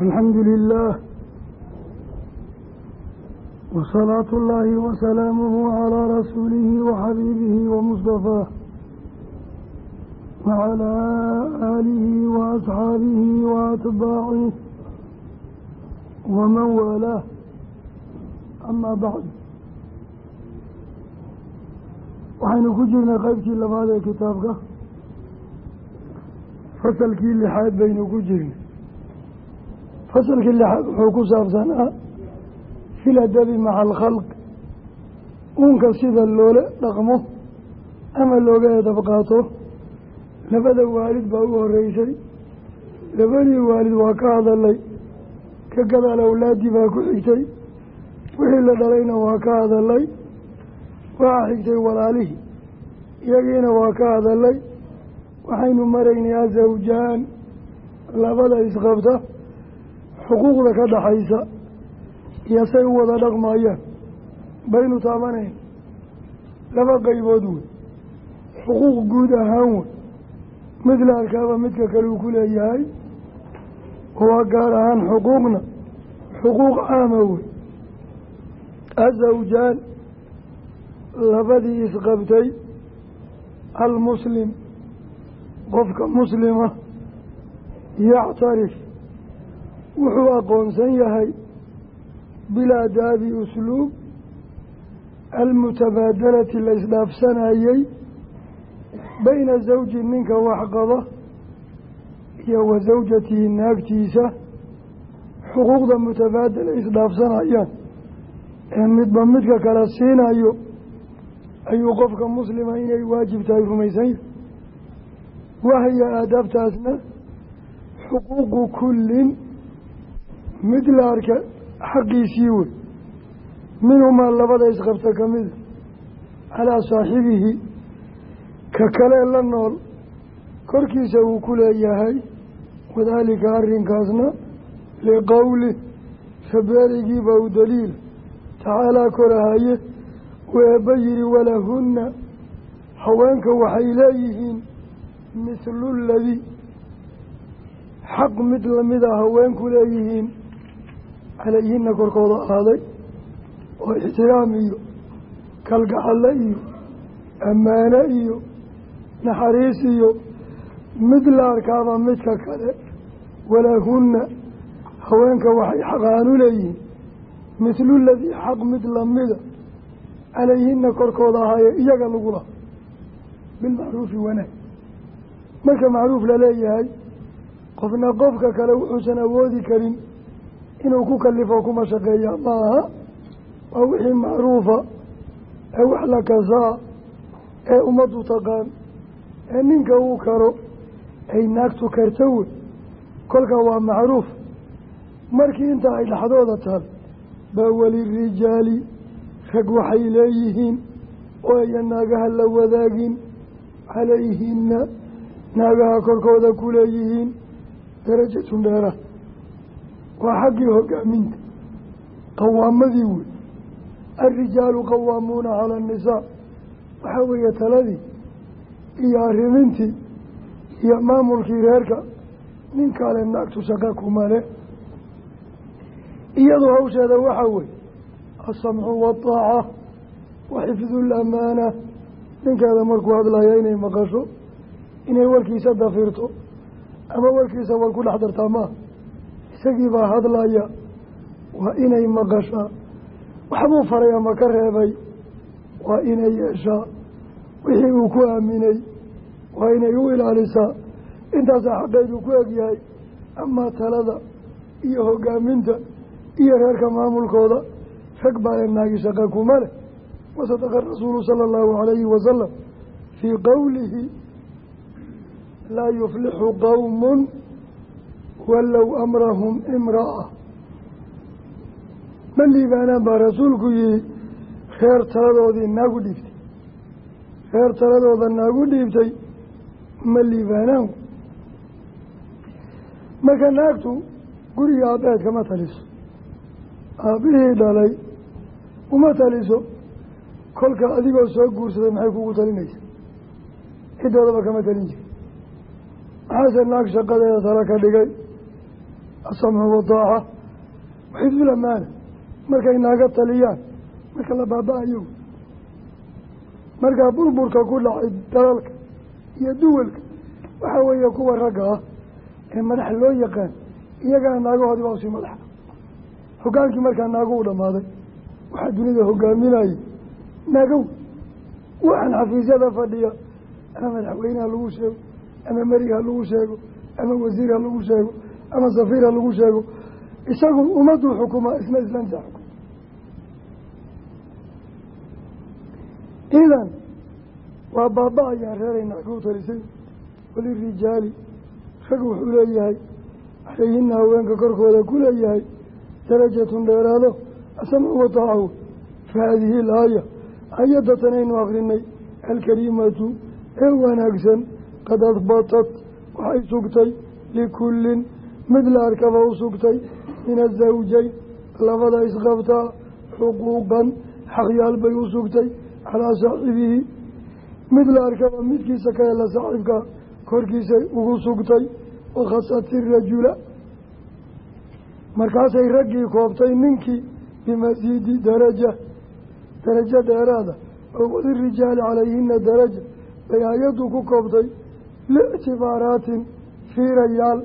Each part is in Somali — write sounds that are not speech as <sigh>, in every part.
alxamdu lilah wasalaatu اllaahi wasalaamuhu calaa rasuulihi waxabiibihi wamustafaah wacalaa aalihi waasxaabihi waatbaacih waman waalaah amaa bacd waxaynu ku jirnay qeybtii labaad ee kitaabka fasalkii lixaad baynu ku jirnay fasalkii lixaad wuxuu ku saabsanaa fil adabi maca alkhalq uunka sida loola dhaqmo ama looga edab qaato. Labada waalid baa u horeysay labadii waalid waa ka hadalay ka gadaal awlaadii baa ku xigtay. Wixii la dhalayna waa ka hadalay. Waxaa xigtay walaalihii iyagiina waa ka hadalay. Waxaynu maraynay azawjaan labada isqabta xuquuqda ka dhaxaysa iyo say u wada dhaqmayaan. Baynu taabanayn laba qaybood wey xuquuq guud ahaan wey mid la arkaaba midka kale uu ku leeyahay waa gaar ahaan xuquuqna xuquuq caama wey azawjaan labadii isqabtay almuslim qofka muslima yactarif wuxuu aqoonsan yahay bilaadaabi usluub almutabaadalati la isdhaafsanayey bayna zawji ninka waxqaba iyo wa zawjatihi naagtiisa xuquuqda mutabaadala isdhaafsanayaan. Ee midba midka kala siinayo ayuu qofka muslima inay waajib tahay rumaysan yahay. Wahya aadaabtaasna xuquuqu kullin mid la arka xaqiisii wey minhumaa labada isqabta ka mida calaa saaxibihi ka kale la nool korkiisa uu ku leeyahay wadaalika arrinkaasna liqowlih rabeerigiiba u daliila tacaalaa korahaye uu eebba yihi walahunna haweenka waxay leeyihiin mithlu ladii xaq mid lamida haweenku leeyihiin calayhina korkooda ahaaday oo ixtiraam iyo kalgacalle iyo ammaano iyo naxariis iyo mid la arkaaba midka kale walahunna haweenka waxay xaqaan u leeyihiin mithlu ladii xaq mid lamida calayhina korkooda ahaaye iyaga lagu laha bilmacruufi wanaag marka macruuf la leeyahay qofna qofka kale wuxuusan awoodi karin inuu ku kalifo kuma shaqeeya. Ma aha waa wixii macruufa ee wax la kasaa ee ummaddu taqaan ee ninka uu karo ay naagtu karta wey kolka waa macruuf. Markii inta ay dhexdooda taal baa welirijaali rag waxay leeyihiin oo aya naagaha la wadaagin calayhina naagaha korkooda ku leeyihiin darajatun dheeraad waa xaggii hogaaminta qawaamadii wey alrijaalu qawaamuuna cala annisaa. Waxaa weeye taladii iyo arrimintii iyo maamulkii reerka. Nin kale naagtu shaqa kumale iyadoo hawsheeda waxaa weye alsamcu waataaca wa xifdu lamaana. Ninkeeda markuu hadlaya inay maqasho inay warkiisa dafirto ama warkiisa war ku dhex dartaa maaha isagii baa hadlaya waa inay maqashaa. Waxbuu faray ama ka reebay waa inay yeeshaa. Wixii uu ku aaminay waa inay u ilaalisaa. Intaasaa xaqeedu ku egyahay amaa talada iyo hogaaminta iyo reerka maamulkooda rag baa ee naagi shaqa kuma leh. Wasadaqa rasuulu sala allahu calayhi wasalam fii qowlihi laa yuflixu qowmun wallow amrahum imra'a ma liibaanaan baa rasuulku yihi reer taladoodii naagu dhiibtay reer taladooda naagu dhiibtay ma liibaanaan marka naagtu guriga aabbeed kama taliso aabbihii dhalay uma taliso kolka adigoo soo guursaday maxay kugu talinaysa ciddoodaba kama talin jiri maxaase naag shaqadeeda tala ka dhigay asamcu wadaaca waxifdul amaana markay naaga taliyaan marka la baaba-ayo markaa burburka ku dhacay dalalka iyo duwalka waxaa weeye kuwa ragga ah ee madax loo yaqaan iyagana naagahoodii baa u sii madaxa. Hogaankii markaa naago u dhammaaday waxaa dunida hogaaminayay naagow waxaan xafiisyada fadhiya ama madaxweyneha lagu sheego ama meriga ha lagu sheego ama wasiir ha lagu sheego ama safiir ha lagu sheego isagu ummaduu xukumaa isna islaamta xukuma idan waa baaba-ayaan reerayna ku talisay walirijaali rag wuxuu leeyahay calayhina haweenka korkooda ku leeyahay darajatun dheeraado asamcu wataacahu fa haadihi alaaya aayadatan aynu akrinay alkariimatu ee wanaagsan qad adbatat waxay sugtay likullin mid la arkaba u sugtay min azawjayn labada isqabtaa xuquuqan xaqyaal bay u sugtay calaa saaxibihi. Mid la arkaba midkiisa ka hela saaxiibka korkiisay ugu sugtay wakhasati rajula. Markaasay raggii koobtay ninkii bimasiidi daraja darajo dheeraada oo walirijaali calayhina daraja bay hay'addu ku koobtay liictibaaraatin fiirayaal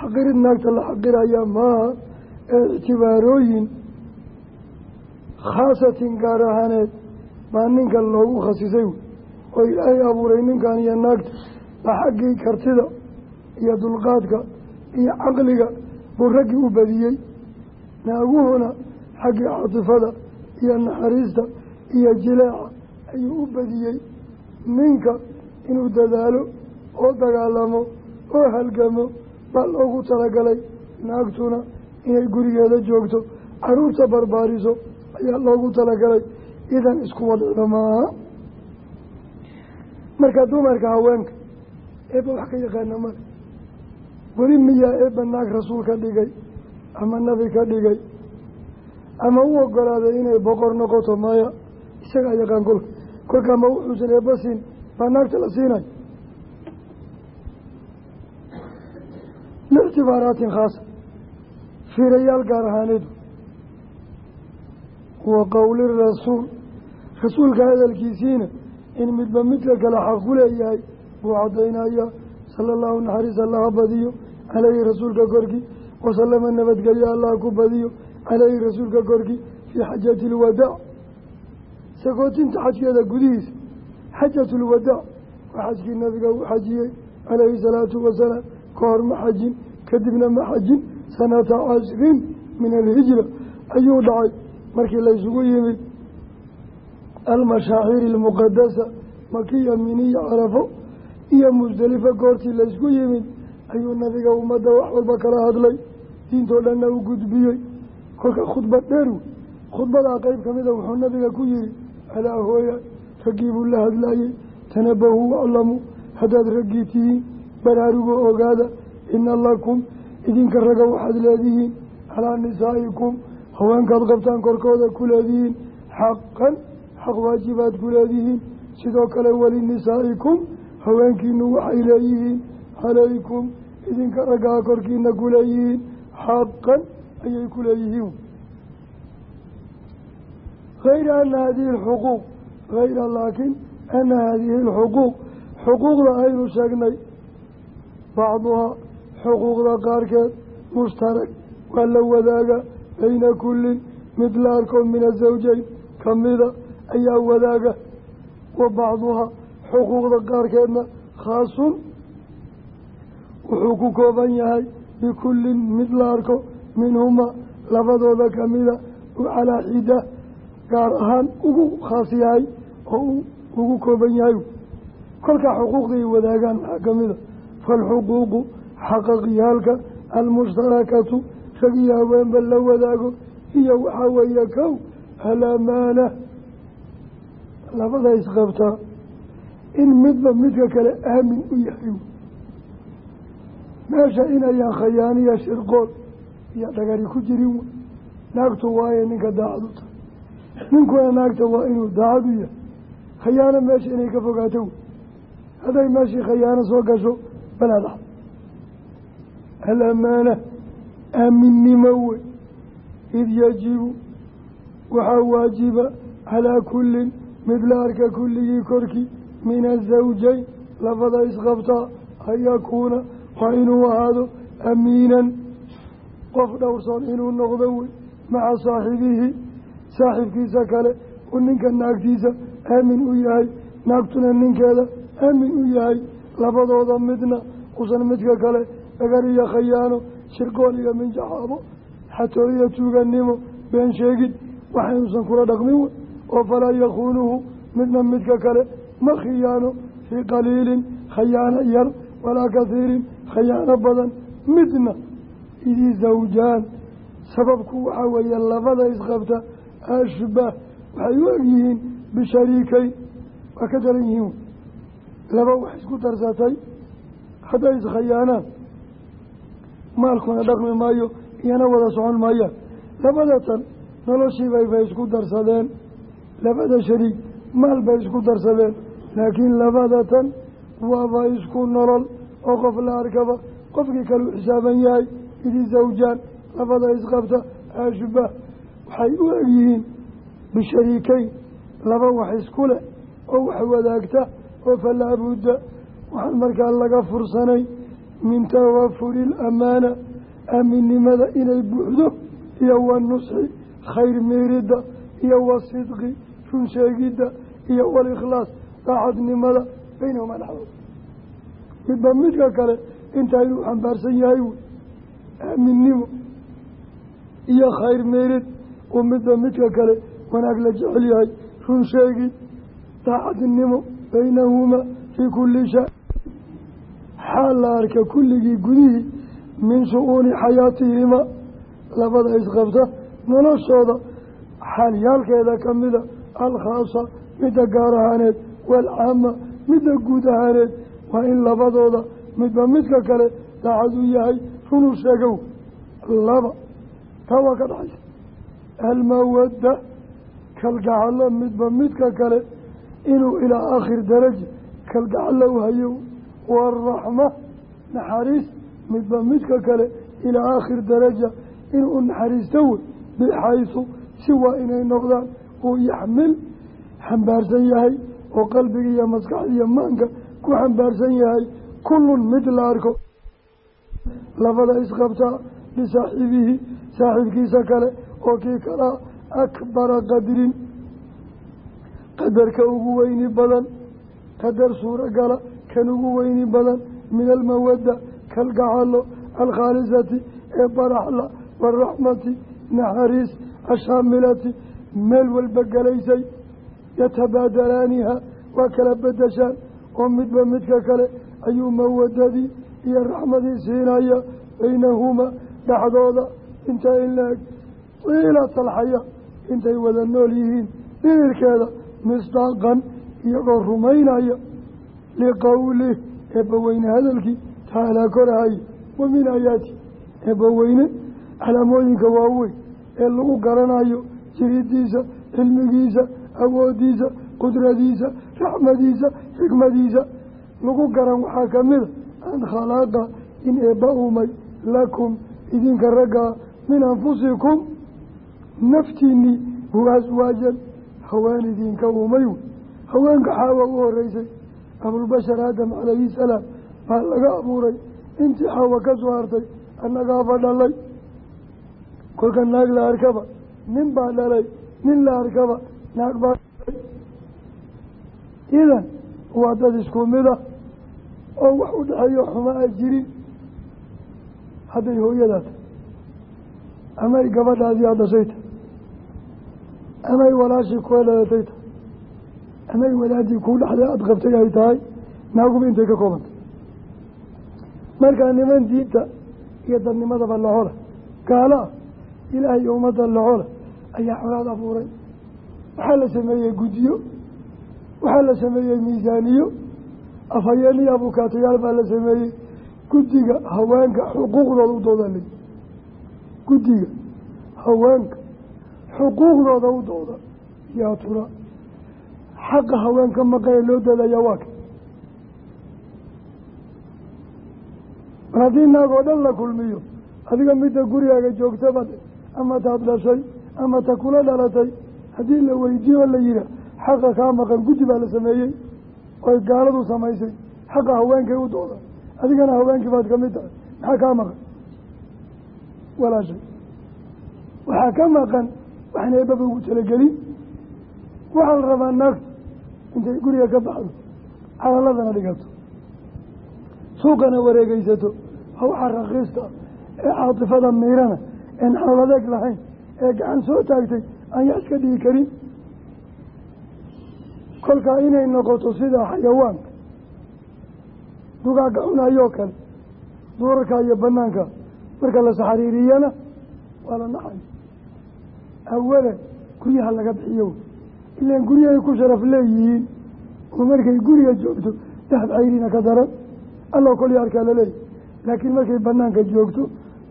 xaqirid naagta la xaqiraya maaha ee ictibaarooyin khaasatin gaar ahaaneed baa ninkan loogu khasisay oo ilaahay abuuray ninkan iyo naagta baa xaggii kartida iyo dulqaadka iyo caqliga buu raggii u badiyey. Naaguhuna xaggii caatifada iyo naxariista iyo jileeca ayuu u badiyey. Ninka inuu dadaalo oo dagaalamo oo halgamo baa loogu talagalay naagtuna inay gurigeeda joogto carruurta barbaariso ayaa loogu talagalay. Idan isku wadcida maaha marka dumarka haweenka eebba wax ka yaqaana male weli miyaa eebba naag rasuul ka dhigay ama nabi ka dhigay ama u ogolaaday inay boqor noqoto maya isagaa yaqaan kolka. Kolkaa ma wuxuusan eebba siin baa naagta la siinay liictibaaraatin khaasa fiirayaal gaar ahaaneedu wa qowli rasuul rasuulka hadalkiisiina in midba midka kale xaq ku leeyahay buu caddaynaya sala allahu naxariis allaha badiyo caleyhi rasuulka korkii wasalama nabadgelyo allah ku badiyo caleyhi rasuulka korkii fii xajati ilwadaac sakootinta xajkeeda gudihiisa xajatu lwadaac waa xajkii nabiga uu xajiyey calayhi salaatu wasalaam ka hor ma xajin kadibna ma xajin sanata cashrin min alhijra ayuu dhacay. Markii laysugu yimid almashaaciri almuqadasa makiya miniya carafo iyo musdelifo goortii laysku yimid ayuu nabiga ummadda wax walba kala hadlay. Diintoo dhanna u gudbiyey. Kolka khudbad dheer wey. Khudbadaa qeyb ka mida wuxuu nabiga ku yihi alaa hooya raggii buu la hadlaayey tanabahuu waclamuu haddaad raggii tihiin baraarugo ogaada ina lakum idinka raga waxaad leedihiin calaa nisaa'ikum haweenkaad qabtaan korkooda ku leedihiin xaqan xaq waajibaad ku leedihiin. Sidoo kale walinisaa'ikum haweenkiinu waxay leeyihiin calaykum idinka raggaa korkiina ku leeyihiin xaqan ayay ku leeyihiin. Hayra ana hadihi alxuquuq hayra laakiin ana hadihi alxuquuq xuquuqda aynu sheegnay bacduhaa xuquuqda qaarkeed mushtarak waa la wadaaga bayna kullin mid la arko min azawjeyn kamida ayaa wadaaga wa bacduhaa xuquuqda qaarkeedna khaasun wuxuu ku kooban yahay bikullin mid la arko minhumaa labadooda kamida uu calaa xida gaar ahaan ugu khaas yahay oo ugu kooban yahay. Kolkaa xuquuqday wadaagaan maxaa kamida faalxuquuqu xaqaqyaalka almushtarakatu rag iyo haweenba la wadaago iyo waxaa weeye kow alamaana labada isqabtaa in midba midka kale aamin u yahay. Meesha inayaan khayaaniya shirqool iyo dhagari ku jirin naagtu waaye ninka daacad u tahay. Ninkuna naagta waa inuu daacad u yahay. Khayaano meesha inay ka fogaato hadday meeshii khayaano soo gasho balaadax alamaana aaminnimo wey id yajibu waxaa waajiba calaa kullin mid la arka kulligii korkii min azawjayn labada isqabtaa an yakuuna waa inuu ahaado amiinan qof dhowrsoon inuu noqdo wey maca saaxibihi saaxibkiisa kale uu ninka naagtiisa aamin u yahay naagtuna ninkeeda aamin u yahay labadooda midna usan midka kale dhagar iyo khayaano shirqool iyo minjaxaabo xatoo iyo tuuganimo been sheegid waxaynuusan kula dhaqmin wey oo falaa yakhuunuhu midna midka kale ma khiyaano fii qaliilin khayaano yar walaa kathiirin khayaano badan midna idii zawjaan. Sababku waxaa weeye labada isqabta ashbaah waxay u egyihiin bishariikeyn waa ka daran yihiin. Laba wax isku darsatay hadday iskhayaanaan maalkuna dhaqmi maayo iyana wada socon maayaan labada tan noloshiibayba isku darsadeen. Labada shariig maal bay isku darsadeen. Laakiin labada tan waaba isku nolol oo qof la arkaba. Qofkii kale u xisaaban yahay idi zawjaan labada isqabta ashbaah waxay u egyihiin bishariikeyn laba wax isku leh oo wax wadaagta oo falaa budda waxaan markaa laga fursanay min tawafuri ilamaana aaminnimada inay buuxdo iyo wanusxi khayr meeridda iyo wasidqi run sheegidda iyo walikhlaas daacadnimada baynahumaa dhexdooda midba midka kale intaa inuu xambaarsan yahay wey aaminnimo iyo khayr meerid uu midba midka kale wanaag la jecel yahay run sheegid daacadnimo baynahumaa fii kulli shay xaal la arka kulligii gudihii min shu-uuni xayaatihima labada isqabta noloshooda xaalyaalkeeda ka mida alkhaasa midda gaar ahaaneed waalcaama midda guud ahaaneed waa in labadooda midba midka kale daacad u yahay runuu sheegow. Laba taa waa ka dhaxaysa almawadda kalgacalo midba midka kale inuu ilaa aakhir daraja kalgacalo u hayo waaraxma naxariis midba midka kale ilaa aakhir daraja inuu naxariisto wey bixaysu si waa inay noqdaan uu yaxmil xambaarsan yahay oo qalbiga iyo maskaxda iyo maanka ku xambaarsan yahay kullun mid la arko labada isqabtaa lisaaxibihi saaxiibkiisa kale oo kii kalaa akbara qadrin qadarka ugu weyni badan qadar suurogala kan ugu weyni badan min almawadda kalgacalo alkhaalisati ee baraxla waaraxmati naxariis ashaamilati meel walba galaysay yatabaadalaaniha waa kala bedeshaan oo midba midka kale ayuu mawadadii iyo raxmadii siinaya baynahumaa dhexdooda. Inta in la-eg tiilata alxayaa intay wada nool yihiin dhirarkeeda misdaaqan iyagoo rumaynaya liqowlih eebbaweyne hadalkii tacaalaa korahaye wa min aayaati eebbaweyne calaamooyinka waaweyn ee lagu garanayo jiridiisa cilmigiisa awoodiisa qudradiisa raxmadiisa xikmadiisa. Lagu garan waxaa ka mida an khalaqa in eebba uumay lakum idinka raggaa min anfusikum naftiinnii hu aswaajan haween idinka uumay haweenka xaawa u horeysay abulbashar aadam calayhi salaam baa laga abuuray intii xaawa ka soo hartay annagaaba dhalay. kolka naag la arkaba nin baa dhalay nin la arkaba naag baa idan waa dad isku mid ah oo wax u dhexeeyo xuma a jirin. Hadday hooyadaa tahy amay gabadhaadii aad dhashay tahy amay walaashii kula dhalatay tahay amay wadaadii kuu dhexday aada qabtay ay tahay naaguba intay ka koobantay. Markaa niman diinta iyo dadnimadaba lacola gaalo ah ilaahay iyo ummadda lacola ayaa colaad abuuray. Waxaa la sameeyey guddiyo waxaa la sameeyey miisaaniyo afhayeen iyo abukaatayaal baa la sameeyey guddiga haweenka xuquuqdooda u doodaa leyi guddiga haweenka xuquuqdooda u dooda yaa xaqa haweenka maqae loo dadayaa waa ka mar haddii naag oo dhan la kulmiyo adiga midda gurigaaga joogtaba ama taad dhashay ama ta kula dhalatay haddii la weydiiyo oo la yihaa xaqa kaa maqan guddi baa la sameeyey oy gaaladu samaysay xaqa haweenkay u dooda adigana haweenkii baad ka mid tahay maxaa kaa maqan? Walaashay. Waxaa ka maqan waxna eebaba ugu talagelin waxaa la rabaa naagtu intay guriga ka baxdo calaladana dhigato. Suuqana wareegeysato waa waxaa rakiista ee caatifada miirana een xalal adeeg lahayn ee gacan soo taagtay aan yaa iska dhigi karin. Kolkaa inay noqoto sida xayawaanka dugaagga cunayoo kale duurarka iyo banaanka marka la saxariiriyana waa la nacay awalan guryaha laga bixiyo ilaan guryahay ku sharaf leeyihiin oo markay guriga joogto dahab cayrina ka daran alloo kolya arkaa laleeyahy laakiin markay banaanka joogto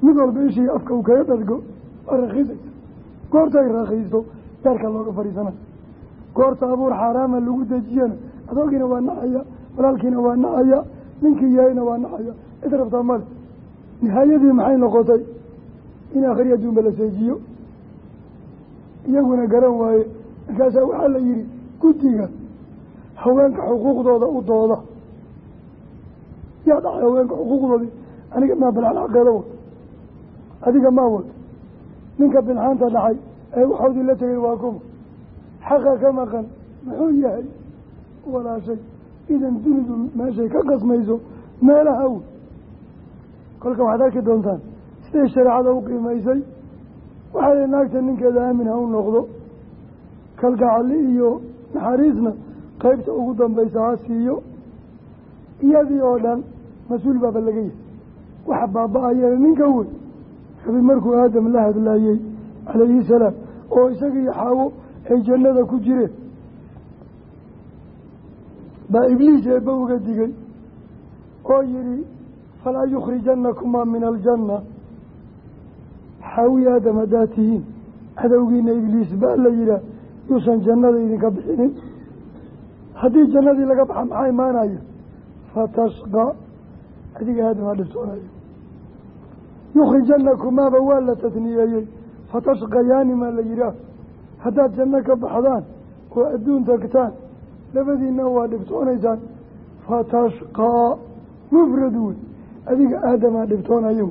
mid walba ishii afka uu kaga dhadgo waa rakiisaysa goortay rakiisto daarka looga fadhiisana goorta abuur xaaraama lagu dejiyana adoogiina waa nacaya walaalkiina waa nacaya ninkii yahayna waa nacaya. Cid rabtaa male nihaayadii maxay noqotay? In akhri adduunba la seejiyo. Iyaguna garan waaye markaasaa waxaa la yihi guddiga haweenka xuquuqdooda u dooda. Yaa dhacay haweenka xuquuqdoodii aniga maa bilxalxaqeeda wado adiga maa wado ninka bilxaanta dhacay ee waxoodii la tegay waa kuma xaqa ka maqan muxuu yahay? Walaashay idan dunidu meeshay ka qasmayso meelaha wey kolka waxaad arki doontaan siday shareecada u qiimaysay? Waxaa naagta ninkeeda aamin ha u noqdo kalgacali iyo naxariisna qeybta ugu dambaysa ha siiyo. Iyadii oo dhan mas'uul baaba laga yahay waxa baaba-ayana ninka wey rabi markuu aadam la hadlaayey calayhi salaam oo isagiiyo xaawo ay jannada ku jireen. Baa ibliis eebba uga digay oo yihi falaa yukhrijanakumaa min aljanna. Xaawi aadam haddaad tihiin cadowgiina ibliis baa la yihaah yuusan jannada idinka bixinin. Haddii jannadii laga baxa maxaa imaanaya fatashqa adiga aadam ha dhibtoonayo yukhrijanakumaaba waa la tatniyeeyey. Fatashqayaani maa la yihaah haddaad janno ka baxdaan oo adduun tagtaan labadiina waa dhibtoonaysaan. Fatashqaa mufrad wey adiga aadamaa dhibtoonayo.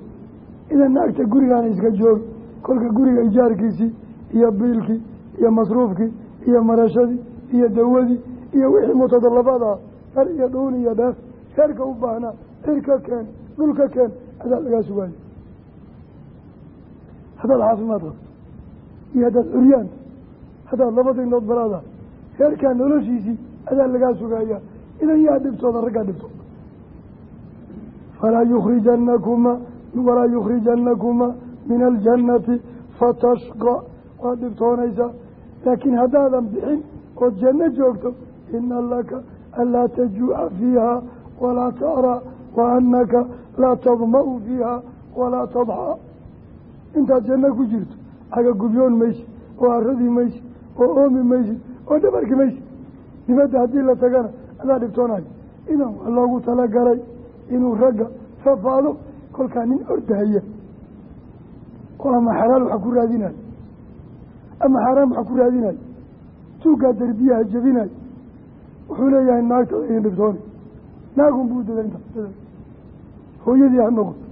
Idan naagta gurigaana iska joog kolka guriga ijaarkiisii iyo biilkii iyo masruufkii iyo marashadii iyo dawadii iyo wixii mutadalabadaa dhar iyo dhuun iyo dheef reerka u baahnaa cir ka keen dhul ka keen adaa lagaa sugaayo haddaad caafimaad qabto iyo haddaad curyaanta haddaad labada inood balaada reerkaa noloshiisii adaa lagaa sugaaya idan yaa dhibtooda raggaa dhibtooda falaa yukhrijanakuma walaa yukhrijanakumaa min aljannati fatashqa. Waad dhibtoonaysaa laakiin haddaadan bixin ood janno joogto ina laka anlaa tajuuca fiiha walaa taaraa wa anaka laa tadma-u fiiha walaa tadxaa intaad janno ku jirto cagagubyoon maysid oo aradii maysid oo oomi maysid oo dhabarki maysid dibadda haddii la tagana adaa dhibtoonayo idan waa loogu talagalay inuu ragga fafaado kolkaa nin ordahaya. Oo ama xalaal waxa ku raadinayo ama xaaraan waxa ku raadinayo tuuggaa derbiyaha jebinayo wuxuu leeyahay naagtada idin dhibtooni naagun buu inta hooyadii ha noqoto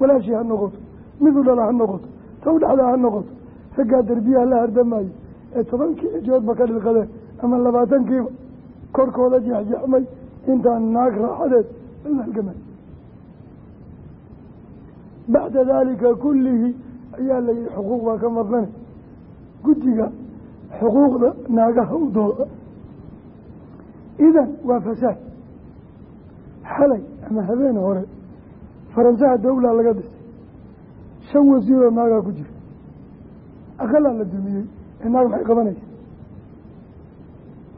walaashii ha noqoto midu dhala ha noqoto taw dhexda ha noqoto raggaa derbiyaha la hardamayo ee tobankii cijoodba ka dhilqadeen ama labaatankiiba korkooda jexjexmay intaan naag raaxadeed la halgamay bacda daalika kullihi ayaa la yihi xuquuq baa ka maqane guddiga xuquuqda naagaha u dooda. Idan waa fasaad xalay ama habeen hore faransaha dawlaa laga dhisay. Shan wasiiroo naagaa ku jira. Aqalaa la dumiyey ee naag maxay qabanaysaa?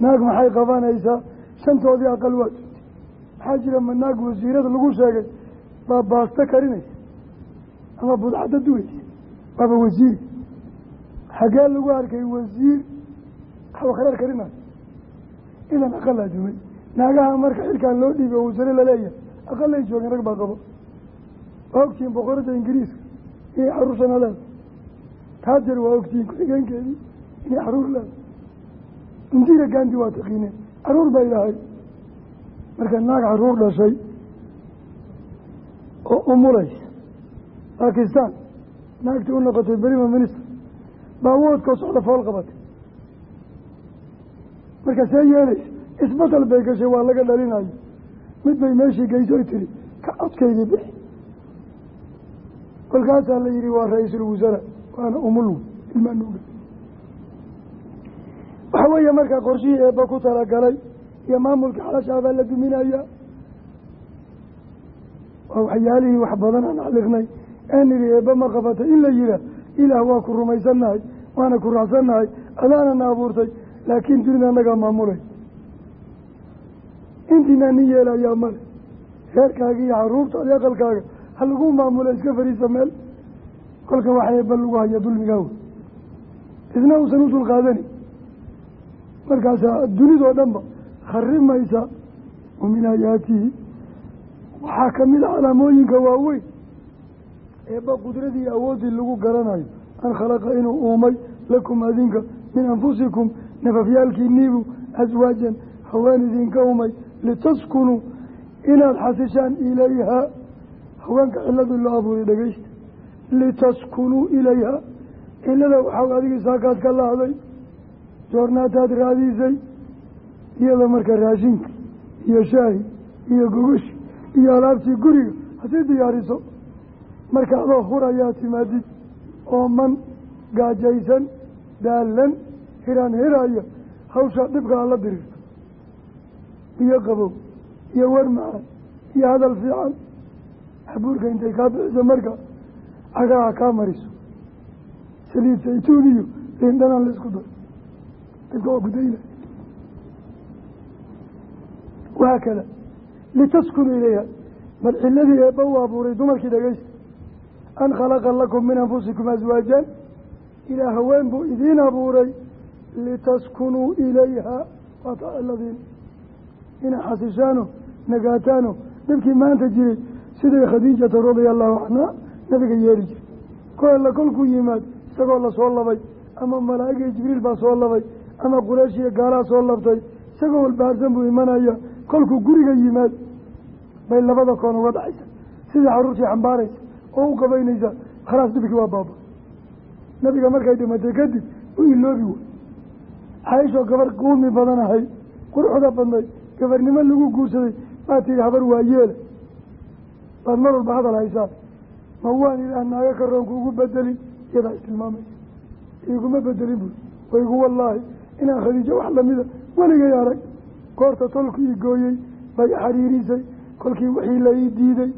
Naag maxay qabanaysaa? Shantoodii aqal waa duntay maxaa jira ma naag wasiirada lagu sheegay? Baa baasto karinaysa ama budcadda duweysa waaba wasiir xagee lagu arkay wasiir? Waxba kharaar karinayo idan aqalaa dumay naagaha marka xilkaan loo dhiibay o wasare la leeyahay aqalay joogeen rag baa qabo. Waa ogtihiin boqorada ingiriiska inay carruur shana leeda taajer waa ogtihiin ku-xigeenkeedii inay carruur leeda indira gandi waa taqiineen carruur bay lahay marka naag carruur dhashay oo umulaysa bakistan naagtii u noqotay minister baawoodkoo socda fool qabatay marka see yeelaysa isbeddel bay gashay waa laga dhalinayo. Mid bay meeshii geyso oy tiri ka codkaydii bixi. Kolkaasaa la yihi waa ra'iisul wasara waana umul ilmaa nuuga waxa weeye markaa qorshihii eebba ku talagalay iyo maamulka xalashaabaa la duminayaa waa waxyaalihii wax badan aan xaliqnay ee nidhi eebba ma qabatay. In la yihaa ilaah waa ku rumaysannahay waana ku raacsannahay adaanana abuurtay laakiin dunida annagaa maamulay. Intiinaa nin yeelayaa male reerkaaga iyo caruurtaada aqalkaaga ha lagu maamula iska fariisa meel? Kolka waxa eebba lagu haya dulmigaawe isna uusan u dulqaadani. Markaasaa dunidoo dhanba kharimaysa wa min aayaatihi waxaa ka mid a calaamooyinka waaweyn eebba qudradii awooddii lagu garanayo an khalaqa inuu uumay lakum adinka min anfusikum nafafyaalkiiniibu aswaajan haween idinka umay litaskunuu inaad xasishaan ilayhaa haweenka ciladu loo abuuray dhegeysta litaskunuu ilayha cilada waxaa adigii saakaad ka lahday joornaataad raadiisay iyada marka raashinka iyo shaahi iyo gogoshi iyo alaabtii guriga hasii diyaariso marka adoo hurayaa timaadid ooman gaajaysan daalan hiraan hiraya hawsha dhibka ala diriirto iyo qabow iyo war macaan iyo hadal fiican. Xabuurka intay kaa bixiso marka cagaha kaa mariso. Saliid saytuun iyo liindhanaan la isku daro dhibka waa gudayna wahaakada litaskunuu ilayha bal ciladii eebba u abuuray dumarkii dhegeysta an khalaqa lakum min anfusikum aswaajan ilaa haween buu idiin abuuray litaskunuu ilayha waa taa ciladiina inay xasishaano nagaataano dhibkii maanta jiray siday khadiijata radia allahu canha nabiga yeeri jiray koalla kolkuu yimaad isagoo la soo labay ama malaa'igii jibriil baa soo labay ama qureyshiya gaalaa soo labtay isagoo walbaharsan buu imanaya kolkuu guriga yimaad bay labada koon uga dhacaysa sidii caruurtii xambaaraysa oo u qabaynaysa khalaas dhibkii waa baaba nabiga markay dhimatay kadib u iloobi way. Caaishoo gabar quumi badan ahay quruxda badnay gabarnimo lagu guursaday baa tihi habar waa yeela baad mar walba hadal haysaan ma waan ilaah naaga karoonku ugu bedelin? Iyadaa istilmaamaysa iguma bedelin buuri waygu wallaahi inaan khadiijo wax lamida weligay arag goorta tolku ii gooyey bay xariirisay kolkii wixii la ii diiday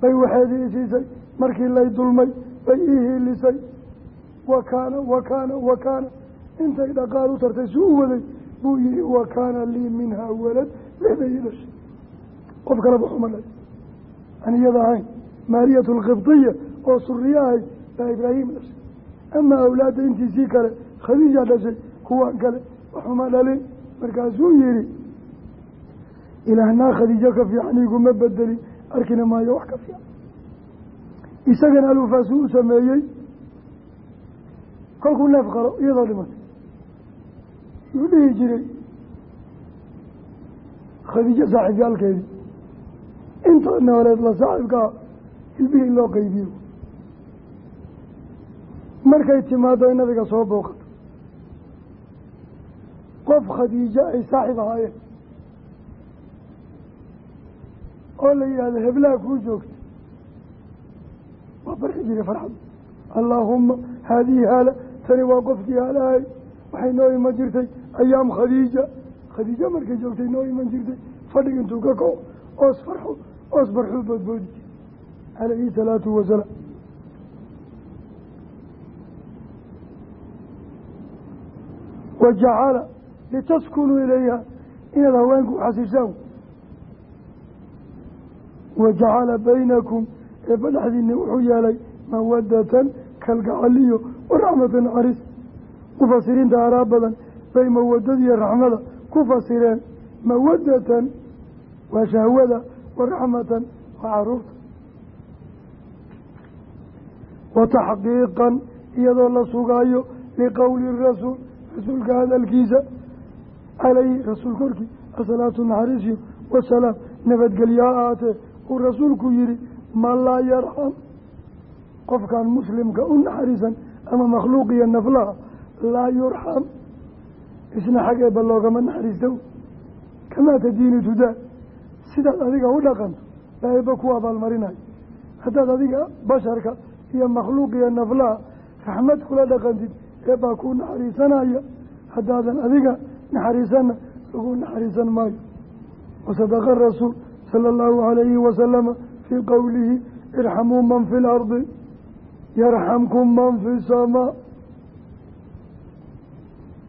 bay waxeedii isiisay markii lay dulmay bay ii hiilisay wa kaana wa kaana wa kaana. Intay dhaqaal u tartay si u waday. Buu yihi wa kaana lii minhaa walad lixday ii dhashay qof kaleba xuma dhalay aan iyada ahayn maariyatu alqibdiya oo suriye ahayd baa ibraahim dhashay. Ama awlaadda intiisii kale khadiija dhashay kuwaan kale waxuma dhalin. Markaasuu yihi ilaahnaa khadiijo ka fiican iguma bedelin arkina maayo wax ka fiican isagana alufaasuu u sameeyey kolkuu neef qalo iyadoo dhimatay yuu dhihi jiray khadiijo saaxiibyaalkeedii inta nooleed la saaxiibkaa hilbihii in loo qeybiyo markay timaado nabiga soo booqato qof khadiijo ay saaxiib ahaayeen oo la yidhahdo heblaha kuu joogta waa barki jiray farxad. Allaahuma haadihi haala tani waa qofkii haalahay. Waxay noo iman jirtay ayaam khadiija. Khadiijo markay joogtay noo iman jirtay fadhig intuu ka kaco oos farxo oos barxuu boodboodi. Jira calayhi salaatu wasalaam wa jacala litaskunuu ilayha inaad haweenku xasishaan wa jacala baynakum eebba dhexdiina wuxuu yeelay mawadatan kalgacaliyo wa raxmata naxariis mufasiriinta araa badan bay mawadadiiyo raxmada ku fasireen. Mawadatan waa shahwada wa raxmatan waa carruurta. Wa taxqiiqan iyadoo la sugaayo liqowli rasuul rasuulka hadalkiisa calayhi rasuul korkii asalaatu naxariisiyo wasalaam nabadgelyo ha ahaatee uu rasuulku yihi man laa yarxam. Qofkaan muslimka u naxariisan ama makhluuq iyo naflaha laa yurxam. Isna xag eebba loogama naxariisto kamaa tadiinu tudaa sidaad adiga u dhaqanto baa eebba ku abaalmarinayo. Haddaad adiga basharka iyo makhluuq iyo naflaha raxmad kula dhaqantid eebbaa kuu naxariisanaya. Haddaadan adiga naxariisanna laguu naxariisan maayo. Wasadaqa rasuul sala allahu calayhi wasalama fii qowlihi irxamuu man fi lardi yarxamkum man fi samaa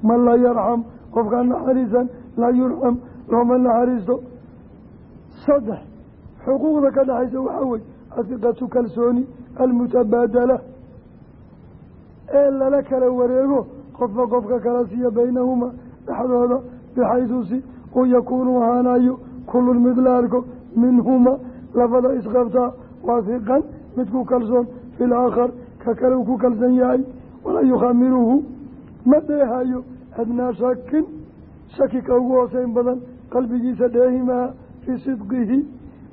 man laa yarxam qofkaan naxariisan laa yurxam looma naxariisto saddex xuquuqda ka dhexaysa waxaa weye asiqatu kalsooni almutabaadala ee lala kala wareego qofba qofka kala siiya baynahumaa dhexdooda bixaysu si uu yakuunu ahaanayo kullun mid la arko minhumaa labada waasiqan mid ku kalsoon fi laakhar ka kale uu ku kalsan yahay walaa yukhamiruhu ma dheehayo adnaa shakin shaki ka ugu hooseyn badan qalbigiisa dheehimaa fii sidqihi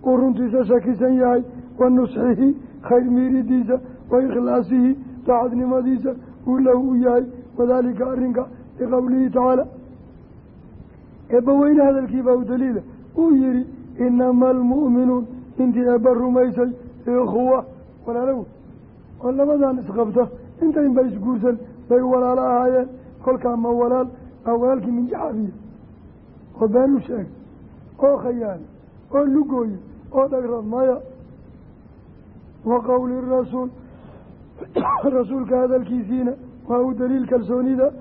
uu runtiisa shakisan yahay wa nusxihi khayr miiridiisa wa ikhlaasihi daacadnimadiisa uu lahu u yahay wadaalika arrinka liqowlihi tacaala. Eebba weyne hadalkiibaa u daliila uu yihi inama almu'minuun intii eebba rumaysay ikhuwa walaalow oo labadan isqabta intaynba isguursan bay walaalo ahaayeen kolkaa ma walaal aa walaalkii minjaxaabiya oo been u sheegay oo khayaana oo lugooya oo dhagra maya. Wa qowli rasuul <coughs> rasuulka hadalkiisiina waa u daliil kalsoonida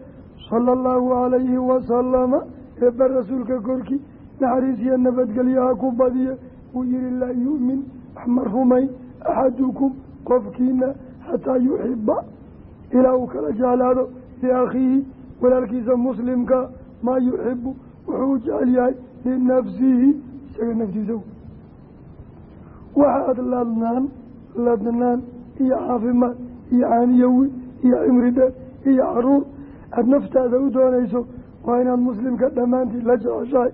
sala allahu calayhi wasalama eebba rasuulka korkii naxariisiya nabadgelyaha ku badiya uu yihi laa yu'min. Wax ma rumayn axadukum qofkiina xataa yuxiba ilaa uu kala jeclaado liakhiihi walaalkiisa muslimka maa yuxibu wuxuu u jecel yahay linafsihi isaga naftiisa waxaad ladnaan ladnaan iyo caafimaad iyo caaniyowi iyo cimri dheer iyo carruur aada naftaada u doonayso waa inaad muslimka dhammaantii la jeceshahay.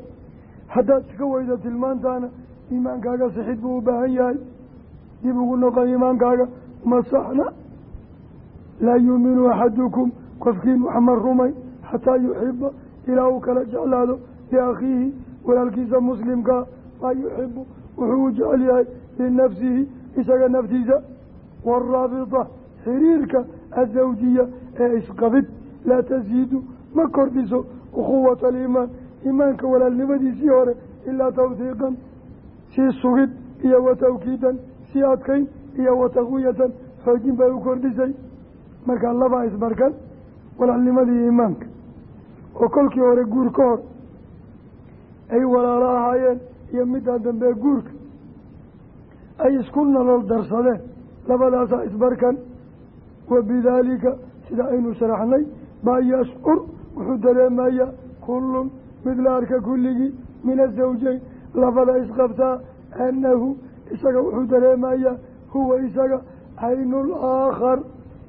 Haddaad iska weydo tilmaantaana iimaankaaga sixid buu u baahan yahay. Dib ugu noqon iimaankaaga masaxna laa yuuminu axadukum qofkiin wax ma rumay xataa yuxiba ilaa uu kala jeclaado liakhiihi walaalkiisa muslimkaa maa yuxibu wuxuu u jecel yahay linafsihi isaga naftiisa. Waraabita xiriirka azawjiya ee isqabid. Laa tasiidu ma kordhiso ukhuwata aliimaan. Iimaanka walaalnimadiisii hore ilaa tawhiiqan sii sugid iyo wa tawkiidan sii adkayn iyo wa taqwiyatan. Xoojin bay u kordhisay. Markaa labaa isbarkan walaalnimadii iimaanka. Oo kolkii hore guur ka hor ay walaalo ahaayeen iyo middaa dambe guurka ay isku nolol darsadeen. Labadaasaa isbarkan wa bidaalika sida aynu sharaxnay baa yashcur wuxuu dareemayaa kullun mid la arka kulligii min azawjeyn labada isqabtaa annahu isaga wuxuu dareemayaa huwa isaga caynul aakhar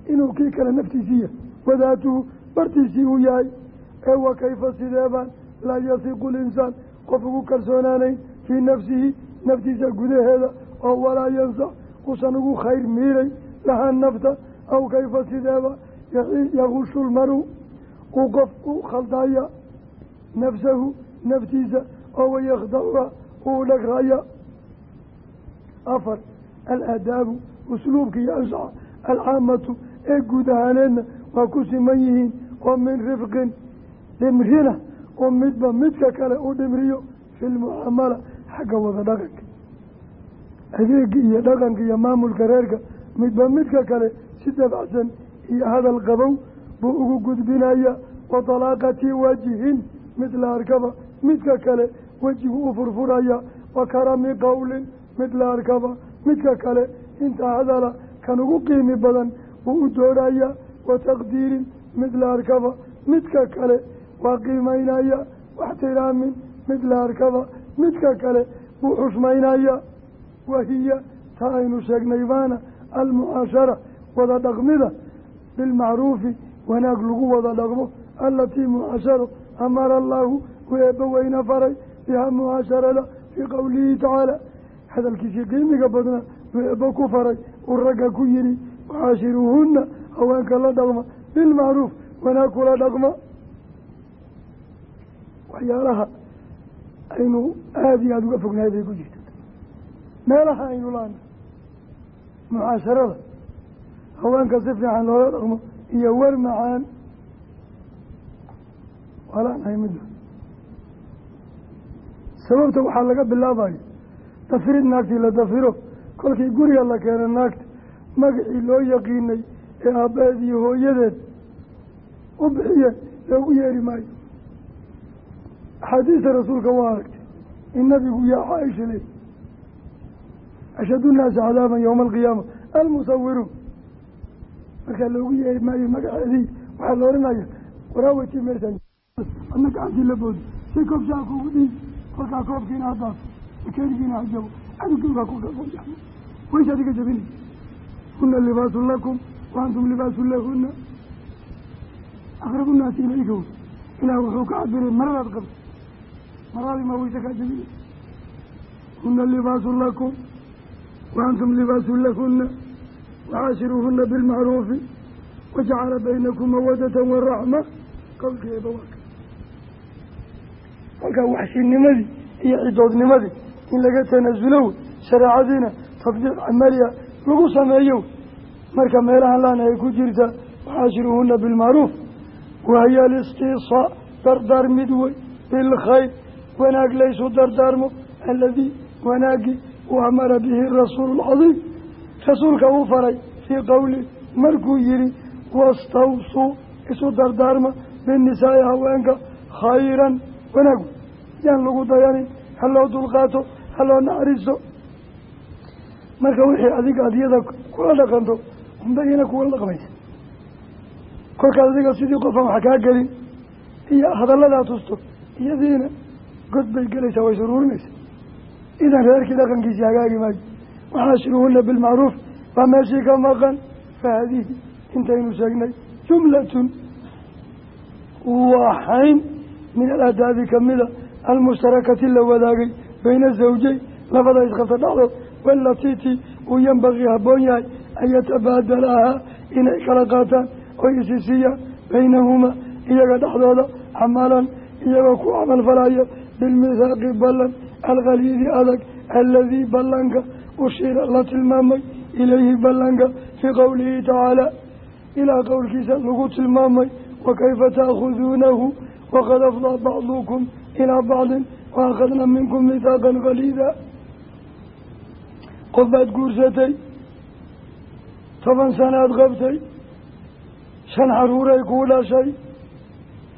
inuu kii kale naftiisiiya wadaatuhu bartiisii uu yahay. Ee wa kayfa sideebaan laa yasiqu linsaan. Qof ugu kalsoonaanayn fii nafsihi naftiisa gudaheeda oo walaa yansax uusan ugu khayr miiray lahaa nafta. Aw kayfa sideeba? Yagushu lmaru. Uu qof u khaldaya nafsahu naftiisa oo wayakhdacuha uu dhagraya afar alaadaabu usluubka iyo anshaxa alcaamatu ee guud ahaaneedna waa ku siman yihiin oo min rifqin dhimrina oo midba midka kale u dhimriyo fi lmucaamala xagga wada dhaqanka adeega iyo dhaqanka iyo maamulka reerka midba midka kale si dabacsan iyo hadal qabow buu ugu gudbinaya wa talaaqati wajihin mid la arkaba midka kale wejigu u furfuraya wa karami qowlin mid la arkaba midka kale inta hadala kan ugu qiimi badan buu u dooraya wa taqdiirin mid la arkaba midka kale waa qiimaynaya waxtiraamin mid la arkaba midka kale buu xushmaynaya wahiya taa aynu sheegnay baana almucaashara wada dhaqmida bilmacruufi wanaag lagu wada dhaqmo alatii mucaasharo amara allaahu eebba weyne faray bihaa mucaasharada fii qowlihi tacaala hadalkiisii qiimiga badnaa uu eebba ku faray uu ragga ku yidhi wacaashiruuhunna haweenka la dhaqma bilmacruuf wanaag kula dhaqma waxyaalaha aynu aada iyo aada uga fognahay bay ku jirta meelaha aynu laana mucaasharada haweenka si fiican loola dhaqmo iyo war macaan waa laanahay midda sababta waxaa laga bilaabayo dafirid naagtii la dafiro kolkii guriga la keeno naagta magacii loo yaqiinay ee aabbaheed iyo hooyadeed u bixiyeen loogu yeeri maayo. Axaadiista rasuulka waa aragtay in nabigu yaa caaisha leey ashhadu nnaasi cadaaban yowma alqiyaama almusawiruun markaa loogu yeeri maayo magaceedii waxaa la oranaya waraawati meeshaan adna gacantii la boodi si koobshaa kugu dhiib kolkaa koobkiina haddaas bakeerigiina hajabo cadugowgaa ku dhaqoya ways adiga jabinay huna libaasun lakum wa antum libaasun lahuna aqrabu naasi ilayka wey ilaah wuxuu ka cabiray maradaad qabta maradii ma wayse kaa jabinay huna libaasun lakum wa antum libaasun lahuna bilmacruufi wajacala baynakum mawadatan waraxma qowlkeeba waa ka kolkaa waxshinimadii iyo cidoodnimadii in laga tanaasulo shareecadiina tadbiiq camaliya lagu sameeyo marka meelahan laana ay ku jirta waxaashiruuhuna bilmacruuf wahiya alistiisaa dardaar mid wey bilkhayr wanaag laysu dardaarmo aladii wanaagii uu amara bihi rasuulu lcadiim rasuulka uu faray fii qowli markuu yihi wastawsuu isu dardaarma binisaai haweenka khayran wanaag yaan lagu dayanin ha loo dulqaato ha loo naxariisto marka wixii adiga adiyada kula dhaqanto unbayina kuwala dhaqmaysa. Kolkaad adiga sidii qofaan wax kaa gelin iyo hadalladaa tusto iyadiina god bay gelaysaa way suruurinaysa idan reerkii dhaqankiisii hagaagi maayo waxaashiruuhuna bilmacruuf baa meeshii ka maqan fa haadihi intaynu sheegnay jumlatun waxayn min aladaabi kamida almushtarakati la wadaagay bayna zawjey labada isqabta dhexdood walatiiti uu yanbagii habboon yahay an yatabaadalahaa inay kala qaataan oy isi siiyaan baynahumaa iyaga dhexdooda camalan iyagoo ku camal falaya bilmithaaqi ballan alkhaliidi adag aladii ballanka ushiira la tilmaamay ilayhi ballanka fii qowlihi tacaala ilaa qowlkiisa lagu tilmaamay wakayfa taakhuduunahu waqad afdaa bacdukum ilaa bacdin waakhadna minkum mithaaqan khaliida qof baad guursatay toban sanaad qabtay shan xaruuray kuu dhashay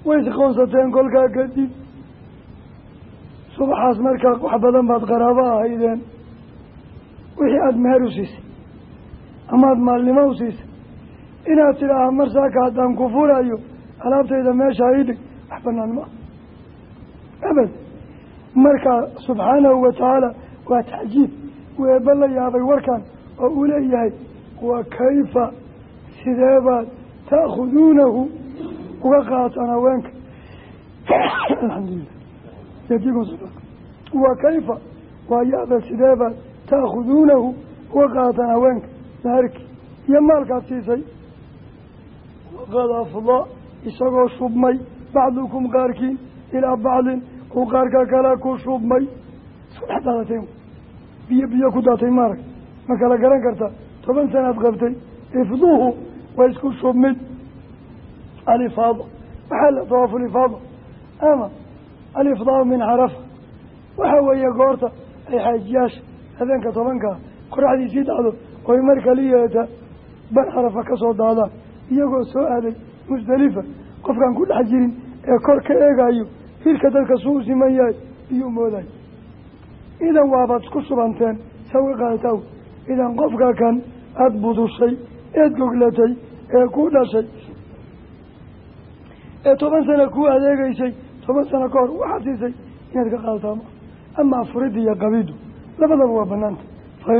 way isqoonsateen kolkaa kadib subaxaas markaa wax badan baad qaraabo ahaydeen wixii aada meher u siisay amaad maalnimo u siisay inaad tidhaaha mar saaka haddaan ku furayo alaabtayda meesha idhig wax banaan ma abad markaa subxaanahu watacaala waa tacjiib uu eebba la yaabay warkan oo uu leeyahay wa kayfa sideebaad ta'khuduunahu uga qaataan haweenka? Alxamdulilah wa kayfa waa yaaba sideebaad ta'khuduunahu uga qaataan haweenka? Maharki iyo maalkaad siisay. Waqad afda isagoo shubmay bacdukum qaarkiin ilaa bacdin uu qaarka kale ku shubmay isku dhex daadateen biyo biyo ku daatay maarag ma kala garan karta toban sanaad qabtay ifduhu waa isku shubmid alifaada waxaa la dawaafu lifaada ama alifdaau min carafa waxa weeye goorta ay xaajiyaasha habeenka tobankaa qoraxdii sii dhacdo oy mar kaliyeeta bar carafa ka soo daadaan iyagoo soo aaday musdalifa qofkaan ku dhex jirin ee kor ka eegayo hilka dadka suu u siman yahay iyuu moodayo idan waabaad isku subanteen sawi qaataw idan qofka kan aada budushay eed goglatay ee ku dhashay. Ee toban sano kuu adeegeysay toban sano ka hor waxaad siisay inaad ka qaadataa ma. Amaa furidda iyo qabidu labadaba waa banaanta fa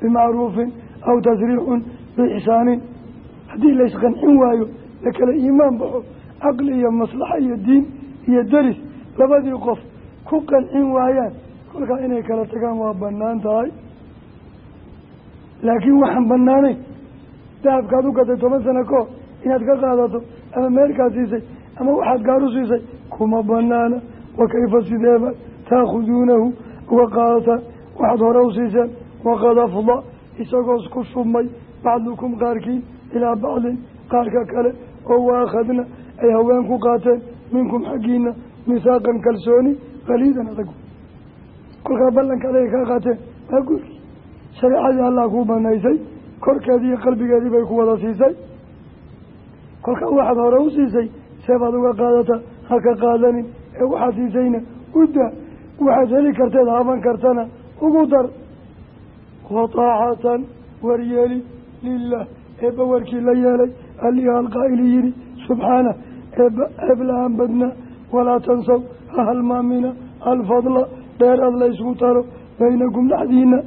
bimacruufin aw tasriixun biixsaanin haddii laysqancin waayo la kala iimaan baxo caqli iyo maslaxa iyo diin iyo deris labadii qof ku qancin waayaan kolkaa inay kala tagaan waa bannaan tahay. Laakiin waxaan bannaanayn dahabkaad u gatay toban sano ka hor inaad ka qaadato ama meelkaad siisay ama waxaad gaaru siisay kuma banaana wa kayfa sideeba taakhuduunahu uga qaadataan waxaad hore u siiseen waqad afda isagoo isku shubmay bacdukum qaarkiin ilaa bacdin qaarka kale oo waakhadna ay haween ku qaateen minkum xaggiina misaaqan kalsooni qaliidan adag. Kolkaa ballanka adag kaa qaateen waa guurkii shareecadii allah kuu banaysay korkeedii iyo qalbigeedii bay ku wada siisay. Kolkaa waxaad hore u siisay seebaad uga qaadata ha ka qaadanin. Ee waxaad siisayna udda waxaad heli karteed haban kartana ugu dar. Wataacatan waryeeli lilah eebba warkii la yeelay aliha alqaa'ili yidhi subxaana eebba eebla-aan badna walaa tansaw ha halmaamina alfadla dheeraad la ysku taro baynakum dhexdiina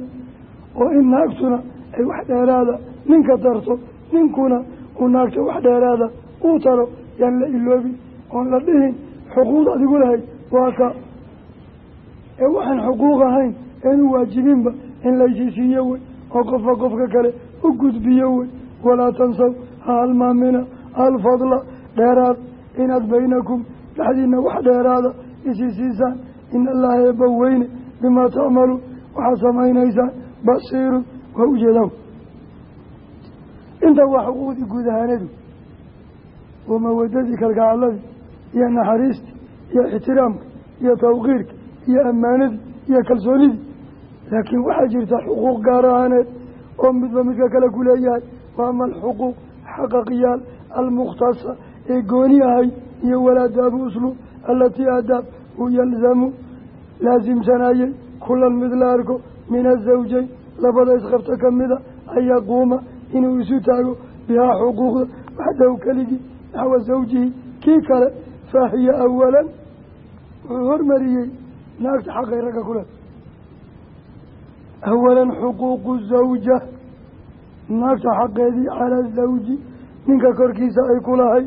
oo in naagtuna ay wax dheeraada ninka tarto ninkuna uu naagta wax dheeraada uu taro yaan la iloobin oon la dhihin xuquuq adigu lahayd waa ka ee waxaan xuquuq ahayn eenu waajibinba in laysiisiiyo wey oo qofka qofka kale u gudbiyo wey walaa tansaw halmaamina alfadla dheeraad. Inaad baynakum dhexdiina wax dheeraada. Isi siisaan in allaha eebba weyne bimaa tacmaluun waxaad samaynaysaan basiirun waa u jeedaa inta waa xuquuqdii guud ahaanadu wa mawadadii kalgacaladii iyo naxariistii iyo ixtiraamka iyo tawqiirka iyo ammaanadii iyo kalsoonidii. Laakiin waxaa jirta xuquuq gaar oo midba midka kale ku leeyahay. Ama alxuquuq xaqaqiyaal almukhtasa ee gooni ahay iyo walaadaabu usluub alatii adaab uu yalzamu laasimsanayey kulan mid la arko min azawjeyn labada isqabta ka mida an yaquuma inuu isu taago bihaa xuquuqda waxdahu keligii naxwa zawjihi kii kale fahiya awalan wuxuu hormariyey naagta xaqay ragga ku leh awalan xuquuqu zawja naagta xaqeedii calaa zawji ninka korkiisa ay ku lahay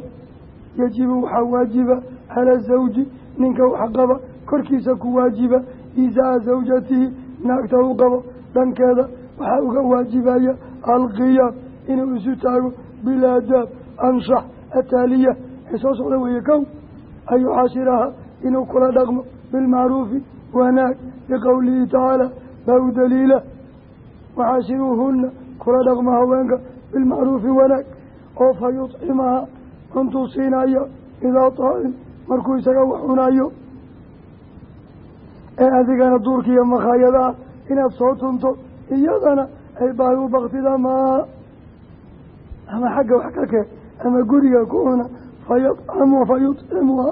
yajibu waxaa waajiba calaa zawji ninka wax qaba korkiisa ku waajiba isaa zawjatihi naagta u qabo dhankeeda waxaa uga waajibaya alqiyaam inuu isu taago bilaadaab anshax ataaliya. Ee soo socda weeye kow an yucaashiraha inuu kula dhaqmo bilmacruufi wanaag biqowlihi tacaala baa u daliila. Waxaashiruuhunna kula dhaqmo haweenka bilmacruufi wanaag oo fa yudcimaha cuntuu siinaya idaa taa'im markuu isaga wax cunayo. Ee adigana duurka iyo makhaayadaha inaad soo tunto iyadana ay baahi u baktida maaha ama xagga wax ka keen ama guriga ku cuna. Fayadcamu fa yudcimuha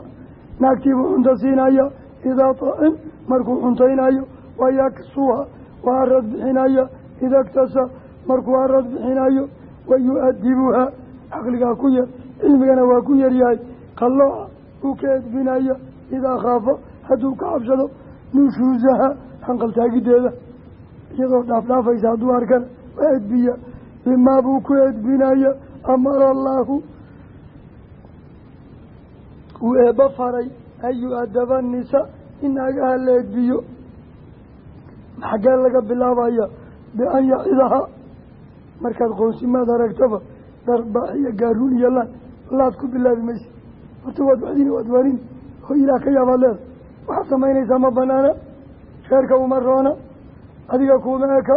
naagtiibuu cunto siinaya idaa taa'im markuu cuntaynayo. Wayaksuha waa arad bixinaya ida ktasa markuu arad bixinayo wayu'adibuha caqligaa ku yar cilmigana waa ku yaryahay qallooca uu ka edbinaya idaa khaafa hadduu ka cabsado nushuusaha hanqaltaagideeda. Iyadoo dhaafdhaafaysa hadduu arkana waa edbiya bimaa buu ku edbinaya amara allaahu. Uu eebba faray an yu-adaba nisa in naagaha la edbiyo. Xaggee laga bilaabaya? Bian yacidaha markaad qoonsimaad aragtaba darbaax iyo gaaruun iyo laan laad ku bilaabi maysa horta waad waxdini waad waarini oo ilaah ka yaabaad leeda waxaad samaynaysaa ma banaana reerka uma roona adiga kuuma eka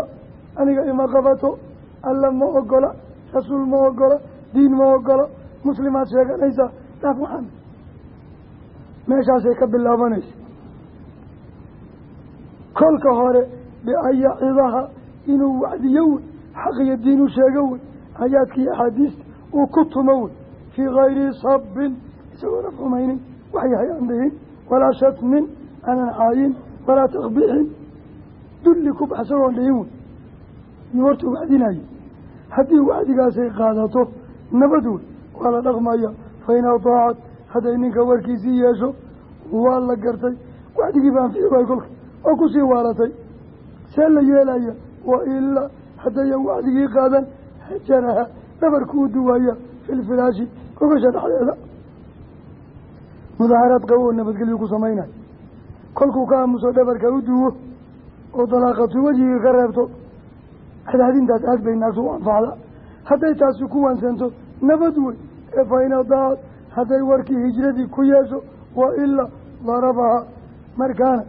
aniga ima qabato alla ma ogola rasuul ma ogola diin ma ogola muslimaad sheeganaysaa dhaaf maxamed. Meeshaasay ka bilaabanaysa kolka hore bian yacidaha inuu wacdiyo wey xaq iyo diin u sheego wey. Aayaadkii axaadiista uu ku tumo wey. Fii kayri sabbin isagoona xumaynin waxyahay aan dhihin walaa shatmin aanan caayin walaa takbixin dulli ku baxsagoon dhihin wey. Yuu horta wacdinayo haddii wacdigaasay qaadato nabad wey waa la dhaqmaya. Fa in ataacad hadday ninka warkiisii yeesho waa la gartay. Wacdigii baan fici waay kolka oo ku sii waalatay. See la yeelaya wa ilaa haddayan wacdigii qaadan xajaraha dhabarku u duwaya filfilaashi gogasha dhexdeeda mudaaharaad qabo oo nabadgelyo ku samaynayo kolkuu ka aamuso dhabarka u duwo oo dalaaqatu wejigii ka reebto. Cadaadintaas aad bay naagtu u anfacda. Hadday taasi ku waansanto nabad wey ee fa in adaad hadday warkii hijradii ku yeesho wa ilaa darabaha. Markaana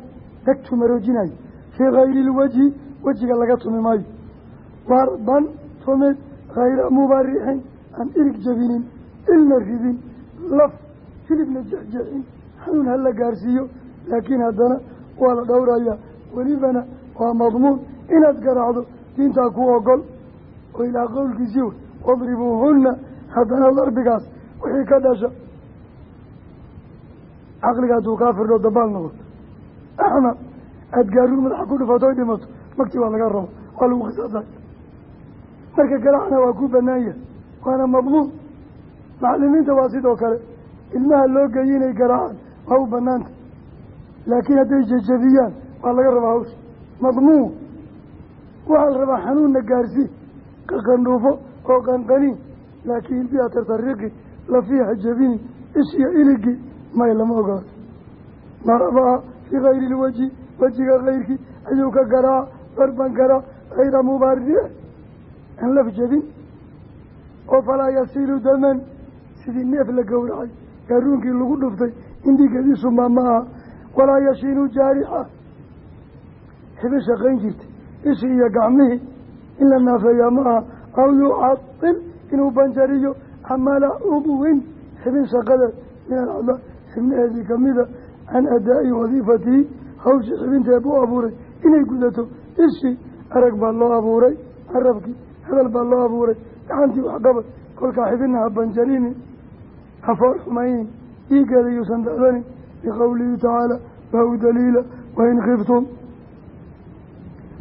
dhegtu maroojinayo fii kayri ilwajhi wejiga laga tumi darban tumid hayra mubarixin aan irig jabinin ilna ridin laf hilibna jexjexin xanuun hala gaarsiiyo laakiin haddana waa la dhowrayaa. Welibana waa madmuun inaad garaacdo diintaa ku ogol oo ilaa qowlkiisii wey wadribuuhunna haddana darbigaas wixii ka dhasha. Caqliga hadduu kaa firdho dabaal noqoto axmed aada gaaruur madaxa ku dhifato oy dhimato magti waa laga rabo waa lagu khisaasay marka garaacna waa ku banaan waana madmuun macalimiinta waa sidoo kale. Ilmaha loo geeyay inay garaacaan waa u banaanta laakiin hadday jejabiyaan waa laga rabaa hawsha. Madmuun waxaa la rabaa xanuunna gaarsii qaqandhuufo oo qanqaniin. Laakiin biha tartariqi lafiiha jabini ishiyo iligi may lama ogaato darabaha fii kayri ilwaji wejiga kayrkii ayuu ka garaa darban karaa kayra mubaaric aan laf jabin oo falaa yasiilu daman. Sidii neef la gowracay gaaruunkii lagu dhuftay indhigadiisumaa ma aha. Walaa yashiinu jaarixa. Xibin shaqayn jirtay ishii iyo gacmihii in la naafeeyaa ma aha. Aw yucatil inuu banjariyo camala cudwin xibin shaqadeed min alcada xibnaheedii kamida can adaa'i wadiifatihi hawshii xibinteed u abuuray inay gudato. Ishii arag baa loo abuuray carabkii hadal baa loo abuuray. Gacantii waxqabad kolkaa xibina ha banjarinin ha foor xumaynin dhiiggeeda yuusan dacdanin liqowlihi tacaala u daliila wain khiftum.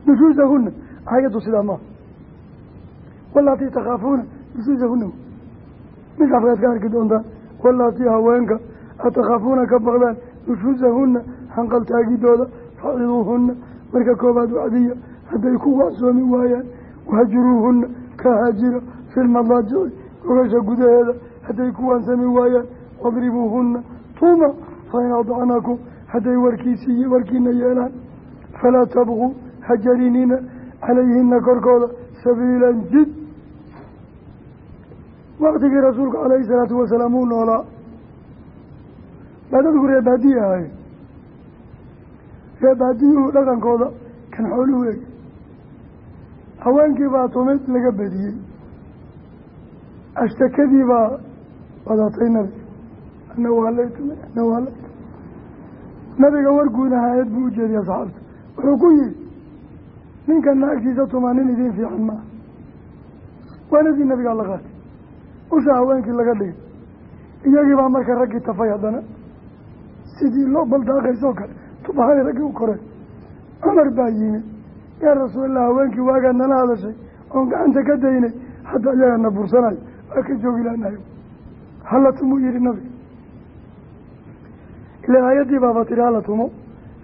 Nushuusahuna aayaddu sidaa maaha walaatii takhaafuuna nushuusahuna mid afkaad ka arki doontaan walaatii haweenka aad takhaafuuna ka baqdaan nushuusahuna hanqaltaagidooda faciduuhuna marka koobaad wacdiya hadday ku wacsoomi waayaan wahjuruuhuna ka haajira fi lmadaajici gogasha gudaheeda hadday ku waansami waayaan wadribuuhuna tuuma fain adacnakum hadday warkiisii warkiina yeelaan falaa tabquu hajarinina calayhina korkooda sabiilan jid waktigii rasuulku calayhi salaatu wasalaam uu noolaa baa dadku ahaye reer baadiyuhu dhaqankooda kan xooluhu eg haweenkii baa tumid laga badiyey. Ashtakadii baa badatay nabiga ana waa lay tumay ana waa lay tumay. Nabiga warguuna haayad buu ujeediya asxaabta wuxuu ku yihi ninkan naagtiisa tumaa nin idiin fiican maaha waanadii nabigaa la qaatay. Usha haweenkii laga dhigay. Iyagii baa marka raggii tafay haddana. Sidii loo baldaaqaysoo kale tubahay raggii u koreen cumar baa yimid yaa rasuulallah haweenkii waagaa nala hadashay oon gacanta ka daynay hadda iyagana bursanayo waa ka joogi laanayo hala tumuu yihi nabiga ilaa aayaddii baaba tiri hala tumo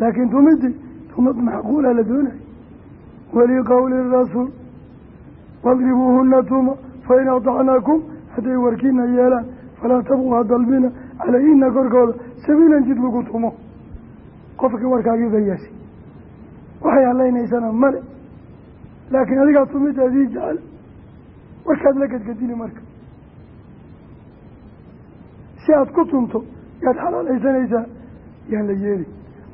laakiin tumidii tumad macquula la doonay waliqowli rasuul wadribuuhuna tuma fain adacnaakum hadday warkiina yeelaan falaa tabqu ha dalbina calayhina korkooda sabiilan jid lagu tumo qofkii warkaagii ba yeeshay waxay haleynaysana male. Laakiin adigaa tumideedii jecel. Warkaad la gedgedini marka. Si aada ku tunto yaad xalaalaysanaysaa yaan la yeeli.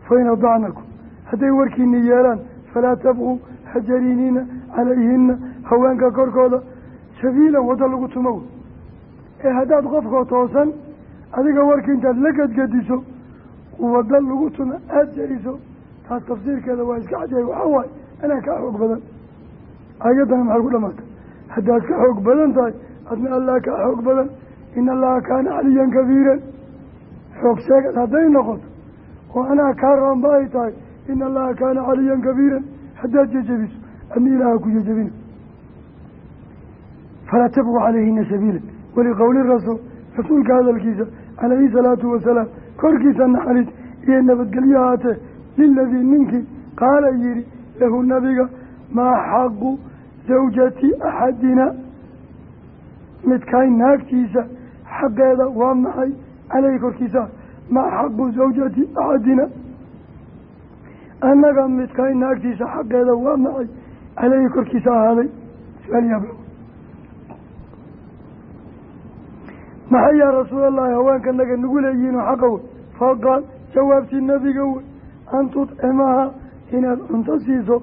Fain adacnakum hadday warkiini yeelaan falaa tabquu hajarinina calayhina haweenka korkooda. Sabiilan waddo lagu tumo. Ee haddaad qofkoo toosan adiga warkii intaad la gedgediso waddo lagu tuma aada jeriso taas tafsiirkeeda waa iska cadyahay waxaa waaye anaa kaa xoog badan. Ayaddana maxay ku dhamaatay haddaad ka xoog badan tahay adna allah kaa xoog badan. In allaha kaana caliyan kabiiran. Xoog sheegad hadday noqoto oo anaa kaa roonba ay tahay in allaha kaana caliyan kabiiran. Haddaad jejebiso adna ilaaha ku jejebina. Falaa tabqu calayhina sabiila. Waliqowli rasuul rasuulka hadalkiisa calayhi salaatu wasalaam korkiisa naxariis iyo nabadgelyo haatee liladii ninkii qaala yihi lahu nabiga maa xaqu zawjati axadina midkaay naagtiisa xaqeeda waa maxay caleyhi korkiisa maa xaqu zawjati axadina annaga midkaay naagtiisa xaqeeda waa maxay caleyhi korkiisa ahaaday su'aal yaab maxay yaa rasuulallahi haweenkanaga nagu leeyihiin oo xaqa wey faqaal jawaabtii nabiga wey an tudcimaha inaad cunto siiso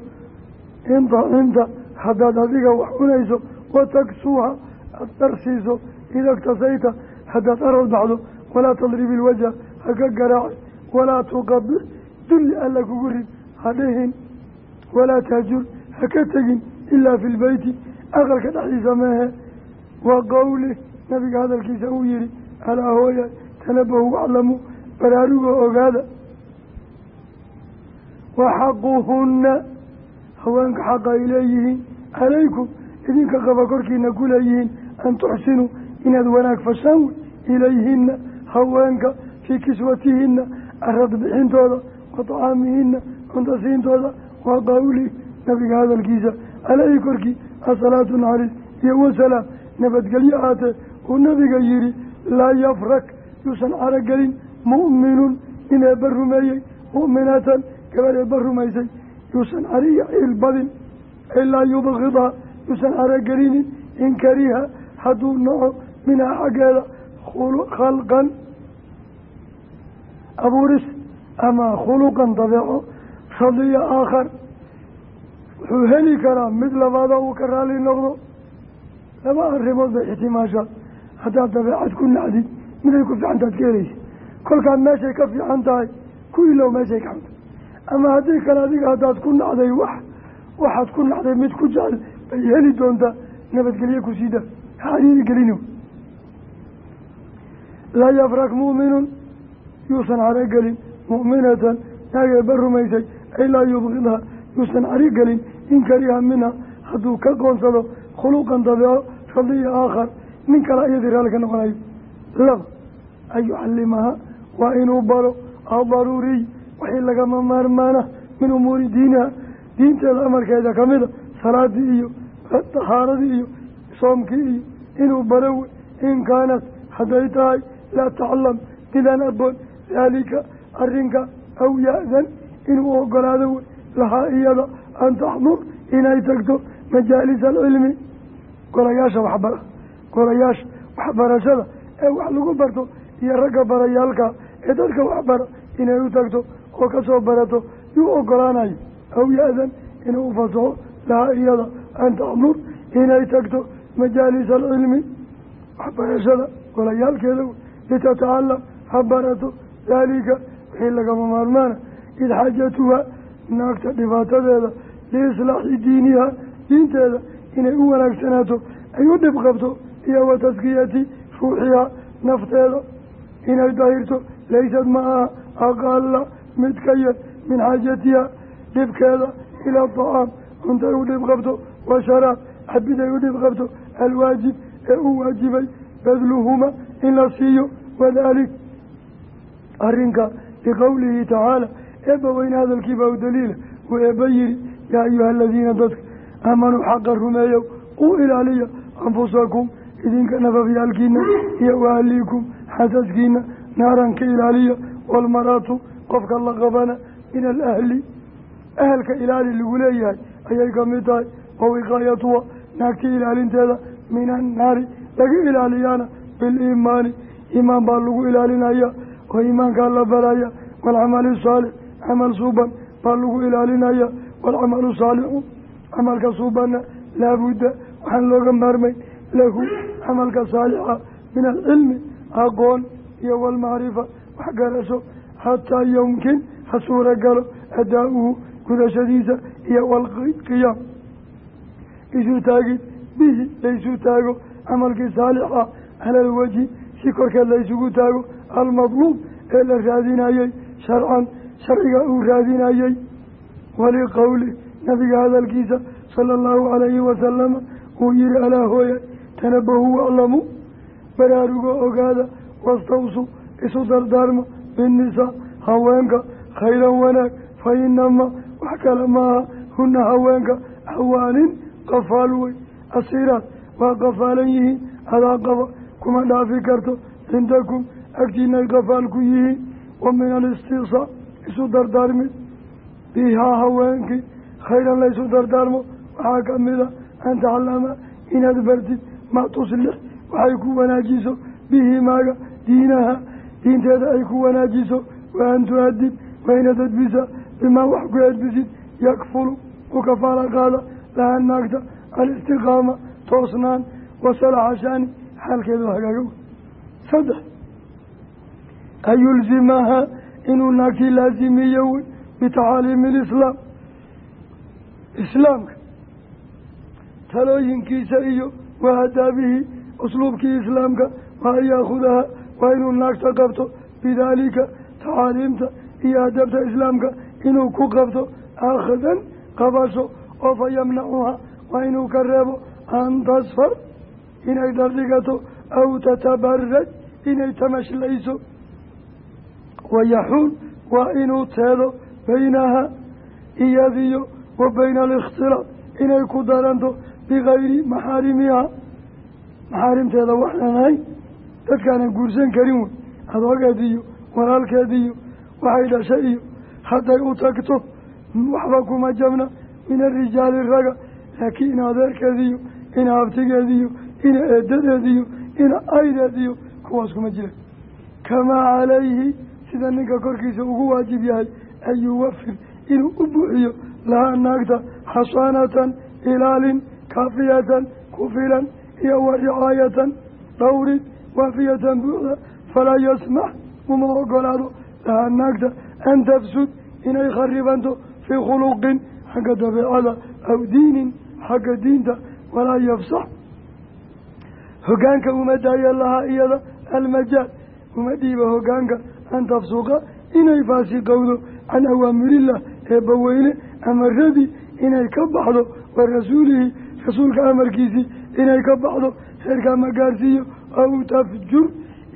in dacimta haddaad adiga wax cunayso wataksuuha aada dhar siiso ida ktasayta haddaad arood baxdo walaa tadribi ilwajha haka garaaci walaa tuqabic dulli alla kugu rid hadhihin walaa tahjur haka tegin ilaa fi lbeyti aqalka dhexdiisa meehe wa nabiga hadalkiisa uu yihi alaa hooya tanabahu waclamu baraarugoo ogaada wa xaquhunna haweenka xaqa ay leeyihiin calaykum idinka qaba korkiina ku leeyihiin an tuxsinuu inaad wanaag fashaan wey ilayhina haweenka fii kiswatihina arad bixintooda wa tacaamihina cunto siintooda wa qawli nabiga hadalkiisa caleyhi korkii asalaatu naxariis iyo wasalaam nabadgelyo ahaatee uu nabiga yihi laa yafrak yuusan caragelin mu'minun in eebba mu'minatan gabar eebba rumaysay yuusan cariya ciil badin ilaa yubkidaa yuusan caragelinin in kariha hadduu naco minhaa xaggeeda khalqan abuuris ama khuluqan dabeeco radiya aakhar wuxuu heli karaa mid labaada uu ka raali noqdo. Laba arrimood bay ixtimaashaa haddaad dabeecad ku nacdid miday ku fiicantaad ka helaysa. Kolkaad meeshay ka fiican tahay ku ilow meeshay ka xunta ama haddii kale adiga haddaad ku nacday wax waxaad ku nacday mid ku jecel bay heli doontaa nabadgelye ku siida ha xariiri gelino laa yafrak mu'minun yuusan carogelin mu'minatan naageeba rumaysay ay laa yubkidha yuusan carigelin in kariha minha hadduu ka qoonsado khuluqan dabeeco radiya aakhar nin kale iyadii raali ka noqonayo laba an yucallimaha waa inuu baro adaruuriy wixii lagama maarmaana min umuuri diiniha diinteeda amarkeeda kamida salaadii iyo tahaaradii iyo soomkii iyo inuu baro wey in kaanat hadday tahay laa taclam midaan aqoon daalika arrinka aw ya-dan inuu ogolaado wey lahaa iyada an taxdur inay tagto majaalisa alcilmi. Golayaasha waxbara golayaasha waxbarashada ee wax lagu barto iyo ragga barayaalka ee dadka waxbara inay u tagto oo ka soo barato yuu ogolaanayo aw ya-dan inuu ufasaxo lahaa iyada an taxdur inay tagto majaalisa alcilmi waxbarashada golayaalkeeda litatacalam ha barato daalika wixii lagama maarmaana. Id xaajatuha naagta dhibaatadeeda liislaaxi diiniha diinteeda inay u wanaagsanaato ay u dhib qabto iyo wa taskiyati ruuxiha nafteeda. Inay dahirto laysad ma aha aqala mid ka yar min xaajatiha dhibkeeda ilaa tacaam cuntay u dhib qabto wa sharaab cabiday u dhib qabto alwaajib ee u waajibay badluhuma in la siiyo wadalik arrinka liqowlihi tacaala eebba weyne hadalkiibaa u daliila uu eebba yihi yaa ayuha aladiina dadka aamanuu xaqa rumeeyow u ilaaliya anfusakum idinka nafafyaalkiina iyo waahliikum xasaskiina naaran ilaaliya walmaraatu qofka la qabana min alahli ahalka ilaali lagu leeyahay ayay ka mid tahay. Wa naagta ilaalinteeda min annaari laga ilaaliyaana biliimaani iimaan baa lagu ilaalinaya oo iimaankaa la baraya. Waalcamali saalix camal suuban baa lagu ilaalinaya. Waalcamalu saalixu camalka suubanna laabudda. Waxaan looga maarmayn lahu camalka saalixa min alcilmi aqoon iyo walmacrifa waxgarasho xataa yumkin ha suura galo adaa-uhu gudashadiisa iyo walqiyaam isu taagid bihi laysu taago camalkii saalixa cala alwajhi si korkeed laysugu taago almadluub ee la raadinayey sharcan sharciga uu raadinayey waliqowli nabiga hadalkiisa sala allahu calayhi wasalama uu yihi alaa hooya tanabahu waclamu baraarugo ogaada wastawsu isu dardaarma binnisaa haweenka khayran wanaag fa inama wax kale maaha. Huna haweenka hawaanin qafaal wey. Asiiraad waa qafaalan yihiin. Adaa qaba kuma dhaafi karto. Cindakum agtiinay qafaal ku yihiin. Wa min alistiqsaa isu dardaarmid bihaa haweenkii khayran laysu dardaarmo. Waxaa ka mida an taclama inaad bartid ma tuslix waxay ku wanaajiso bihi maaga diinaha diinteeda ay ku wanaajiso wa an tu-adib waa inaad edbisa bimaa wax ku edbisid yakfulu u kafaala qaada laha naagta alistiqaama toosnaan wasalaxa shaani xaalkeedu hagaaga. Saddex an yulzimaha inuu naagtii laasimiyo wey bitacaaliimi ilislaam islaamka talooyinkiisa iyo wa adaabihi usluubkii islaamka waa an waa inuu naagta qabto bidaalika tacaaliimta iyo adabta islaamka inuu ku qabto aakhadan qabasho oo fa yamnacuha waa inuu ka reebo an tasfar inay dhardhigato aw tatabaraj inay tamashlayso wayaxuul waa inuu teedo baynaha iyadiyo wa bayna alikhtilaaf inay ku daranto bikayri maxaarimiha maxaarimteeda waxaan ahayn dadkaanan guursan karin wey adoogeediyo walaalkeediyo waxay dhashay iyo hadday u tagto waxba kuma jabna min arijaali raga laakiin ina adeerkeediyo ina abtigeediyo ina eedadeediyo ina aydeediyo kuwaas kuma jira. Kamaa calayhi sida ninka korkiisa ugu waajib yahay an yuwafir inuu u buuxiyo lahaa naagta xasaanatan ilaalin kaafiyatan ku filan iyo wa ricaayatan dhowrid waafiyatan buuxda falaa yasmax uma ogolaado lahaa naagta an tafsud inay kharibanto fii khuluqin xagga dabeecada aw diinin xagga diinta walaa yafsax hogaanka uma daaya lahaa iyada almajaal uma dhiiba hogaanka an tafsuqa inay faasiqowdo can awaamirillah eebbaweyne amaradii inay ka baxdo wa rasuulihi rasuulka amarkiisii inay ka baxdo heerkaa ma gaarsiiyo aw tafjur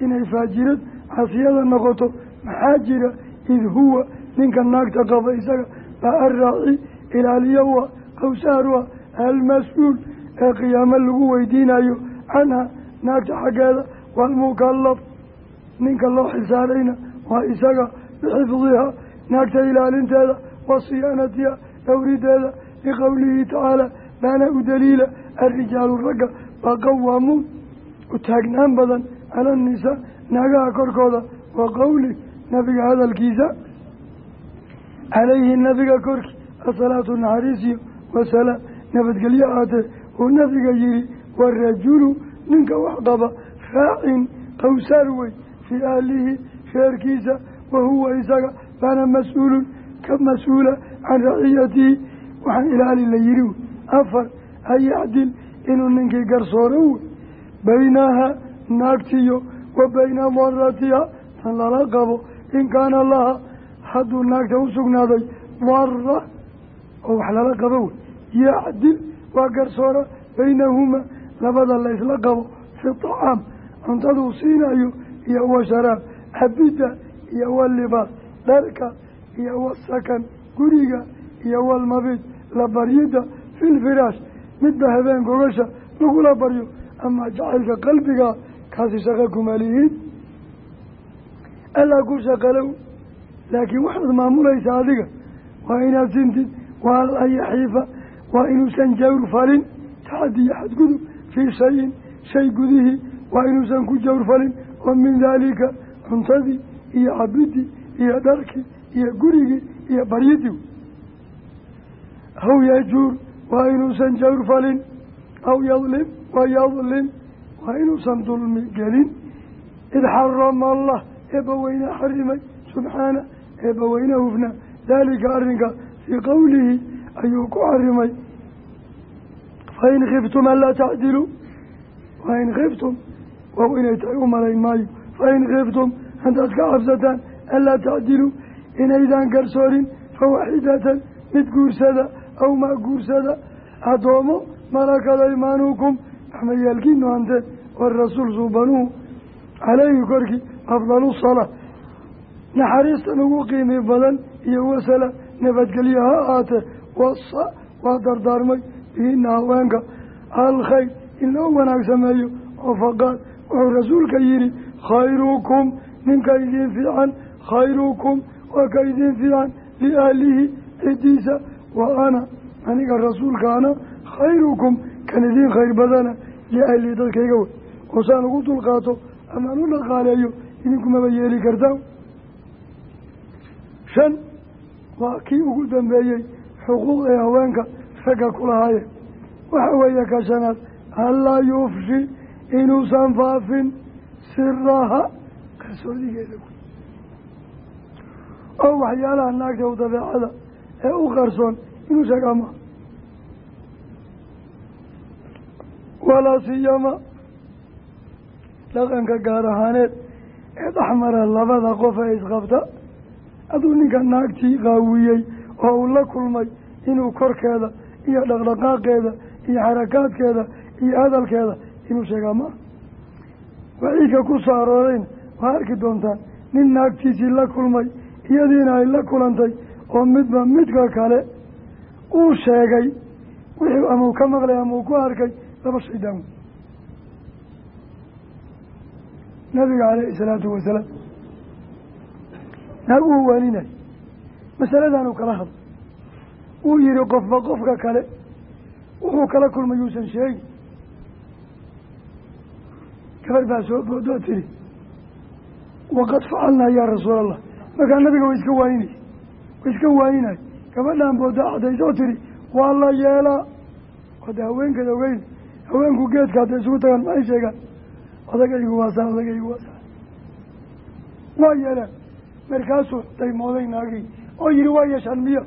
inay faajirad casiyada noqoto maxaa jira id huwa ninka naagta qaba isaga baa araaci ilaaliyo wa qawsaaruha almas-uul ee qiyaamo lagu weydiinayo canha naagta xaggeeda waalmukalaf ninka loo xisaarayna waa isaga bixifdiha naagta ilaalinteeda wa siyaanatiha dhowrideeda liqowlihi tacaala baana u daliila alrijaalu ragga waa qawaamuun u taagnaan badan cala annisaa naagaha korkooda. Wa qowli nabiga hadalkiisa calayhi nabiga korkii asalaatu naxariisiyo wasalaam. Nabadgelyo aatee uu nabiga yihi warajulu ninka wax qaba raacin qawsaar wey fii ahlihi reerkiisa wa huwa isaga baana mas'uulun ka mas'uula can raciyatihi. Waxaan ilaali la yihi afar an inuu ninkii garsooro wey baynaha naagtiyo wa bayna daratiha tan lala qabo in kaana laha hadduu naagta u sugnaaday dara oo wax lala qabo wey yacdil waa garsoora baynahuma labada la isla qabo fi tacaam cuntaduu siinayo iyo wa sharaab cabidda iyo walibaas dharka iyo wasakan guriga iyo walmabid la baryidda fi lfiraash midba habeen gogasha lagula baryo ama jacaylka qalbiga kaasi shaqo kuma lihiin allaa ku shaqalow laakiin waxaad maamulaysaa adiga waa inaad sintid waa an yaxiifa waa inuusan jawr falin taxadiyo xadgudub fii shayin shay gudihii waa inuusan ku jawr falin oo min daalika cuntadii iyo cabidii iyo dharkii iyo gurigii iyo baryidii aw yajuur waa inuusan jawr falin aw yadlim wa yadlim waa inuusan dulmi gelin. Id xarama allah eebbaweyne xarimay subxaana eebbaweyne hufna. Daalika arrinka fii qowlihi ayuu ku xarimay. Fain khiftum anlaa tacdiluu fain khiftum wow inay tahay u malayn maayo. Fain khiftum haddaad ka cabsataan anlaa tacdiluu inaydaan garsoorin fawaxidatan mid guursada aw maa guursada. Addoomo malakad aymaanukum axmayaalkiinu hanteen warasuul suubanuhu caleyhi korkii afdalu salaa naxariistan ugu qiimi badan iyo wasala nabadgelyo ha ahaatee wasa waa dardaarmay biina haweenka alkhayr in loo wanaag sameeyo oo faqaal wuxuu rasuulka yidhi khayrukum ninka idiin fiican khayrukum waa ka idiin fiican liahlihi cidiisa wa ana aniga rasuulkaana khayrukum kan idiin khayr badana liahlihi dadkayga wey. Oo saan ugu dulqaato amaan u dhaqaaleeyo idinkumaba yeeli kartaa shan waa kii ugu dambeeyey xuquuq ee haweenka ragga kulahaayeen waxa weeye ka shanaad anlaa yufshi inuusan faafin siraha qarsoodigeeda oo waxyaalaha naagta u dabeecada ee u qarsoon inuu sheegaa walaa siyama dhaqanka gaar ahaaneed ee dhexmara labada qof ee isqabta aduu ninka naagtii qaawiyey oo uu la kulmay inuu korkeeda iyo dhaqdhaqaaqeeda iyo xarakaadkeeda iyo hadalkeeda inuu sheegaa ma waciidka ku soo aroorayna waa arki doontaan nin naagtiisii la kulmay iyadiina ay la kulantay oo midba midka kale uu sheegay. Wixii ama uu ka maqlay ama uu ku arkay laba shaydaan nabiga caleyhi salaatu wasalaam naag uu waaninay masaladan uu kala hadlo uu yihi qofba qofka kale wuxuu kala kulmay yuusan sheegi gabar baa soo boodoo tiri waqad facalnaa yaa rasuul allah markaa nabiga way iska waaninaysa way iska waaninay gabadhaan booda cadaysa oo tiri waa la yeelaa. Wada haweenkeeda ogeyn haweenku geedka hadday isugu tagaan ma ay sheegaan. Odagaygu waasaa odagaygu waasaa waa yeelaan markaasuu daymooday naagii. Oo yihi waa yeeshaan miya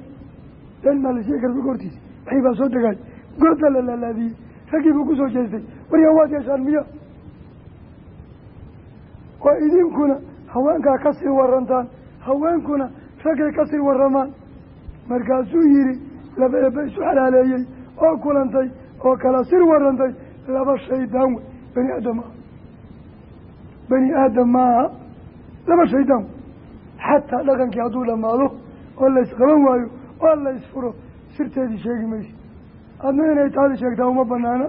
been maa la sheegi karta hortiisa waxii baa soo degaay goorta la laalaadiyey raggii buu ku soo jeestay. Waryaa waad yeeshaan miya waa idinkuna haweenkaa ka sii warantaan haweenkuna raggay ka sii waramaan markaasuu yihi laba eeba isu xalaaleeyey oo kulantay oo kala sir warantay laba shaydaan wey. Bani aadam. Maaha bani aadam maaha laba shaydaan wey. Xataa dhaqankii hadduu dhamaado oo la isqaban waayo oo la isfuro sirteedii sheegi maysa adna inay taadi sheegtaa uma banaana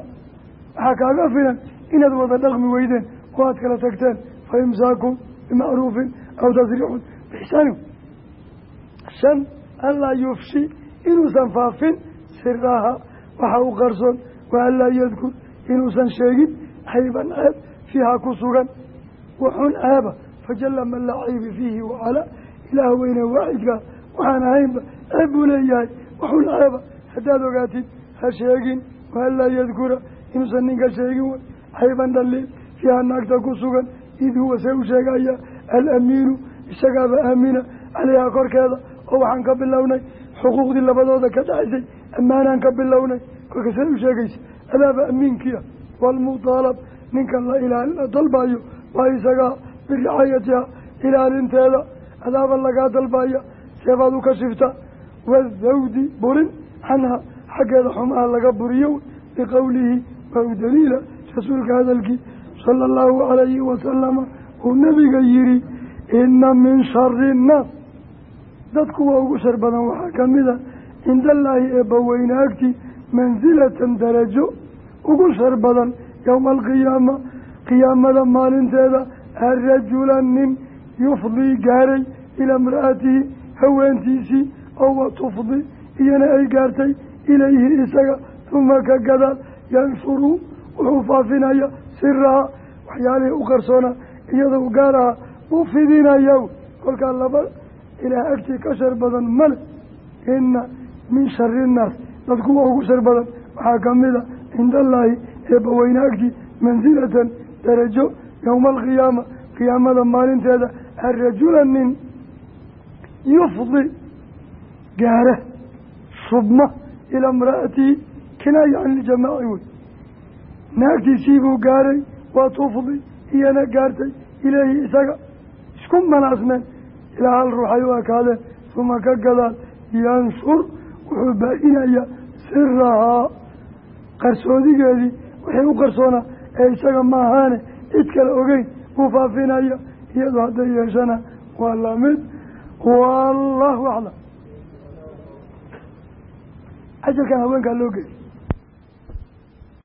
waxaa kaaga filan inaad wada dhaqmi weydeen oo aad kala tagteen fa imsaakun bimacruufin aw tasriixun bixsaanin shan anlaa yufshi inuusan faafin siraha waxa u qarsoon wa anlaa yadkur inuusan sheegin cayban ceeb fiiha ku sugan. Waxun ceeba fajalla man laa caybi fiihi wacalaa ilaah weyne waaxidka waxaan ahaynba ceeb buu leeyahay. Waxun ceeba haddaad ogaatid ha sheegin. Wa anlaa yadkura inuusan ninka sheegin way cayban dhaliil fiiha naagta ku sugan id huwa see u sheegaya alamiinu isagaaba aamina caleyha korkeeda oo waxaan ka bilownay xuquuqdii labadooda ka dhaxaysay ammaanaan ka bilownay. Kolka see u sheegaysa adaaba amiinkiia waalmutaalab ninka la ilaal la dalbayo waa isagaa biricaayatiha ilaalinteeda. Adaaba lagaa dalbaya seebaad u kashifta wadawdi burin canha xaggeeda xumaha laga buriyo. Biqowlihi waa u daliila rasuulka hadalkii sala allahu calayhi wasalama uu nabiga yihi ina min shari nnaas dadku waa ugu shar badan waxaa kamida cindallaahi eebbaweyne agti mansilatan darajo ugu shar badan yowma alqiyaama qiyaamada maalinteeda arajula nin yufdii gaaray ilaa imra'atihi haweentiisii oo wa tufdi iyana ay gaartay ilayhi isaga uma ka gadaal yanshuru wuxuu faafinaya siraha waxyaalihii u qarsoona iyada u gaaraha u fidinaya kolkaa laba ilaah agtii ka shar badan male ina min shari innaas dad kuwa ugu shar badan. Waxaa kamida cinda allaahi eebbaweyne agtii mansilatan darajo yowma alqiyaama qiyaamada maalinteeda. Arajula nin yufdi gaara shubma ilaa imra'atihi kinaaya can iljamaaci wey. Naagtiisiibuu gaaray waa tufdi iyana gaartay ileehi isaga. Isku manaasmeen. Ilaa hal ruuxay u ekaadeen uma ka gadaal yanshur wuxuu baa-inayaa qarsoodigeedii wixii u qarsoonaa ee isaga ma ahaane cid kale ogeyn uu faafinaya iyadoo hadday yeeshana waa la mid wallahu aclam. Cajalkan haweenkaa loo geeyay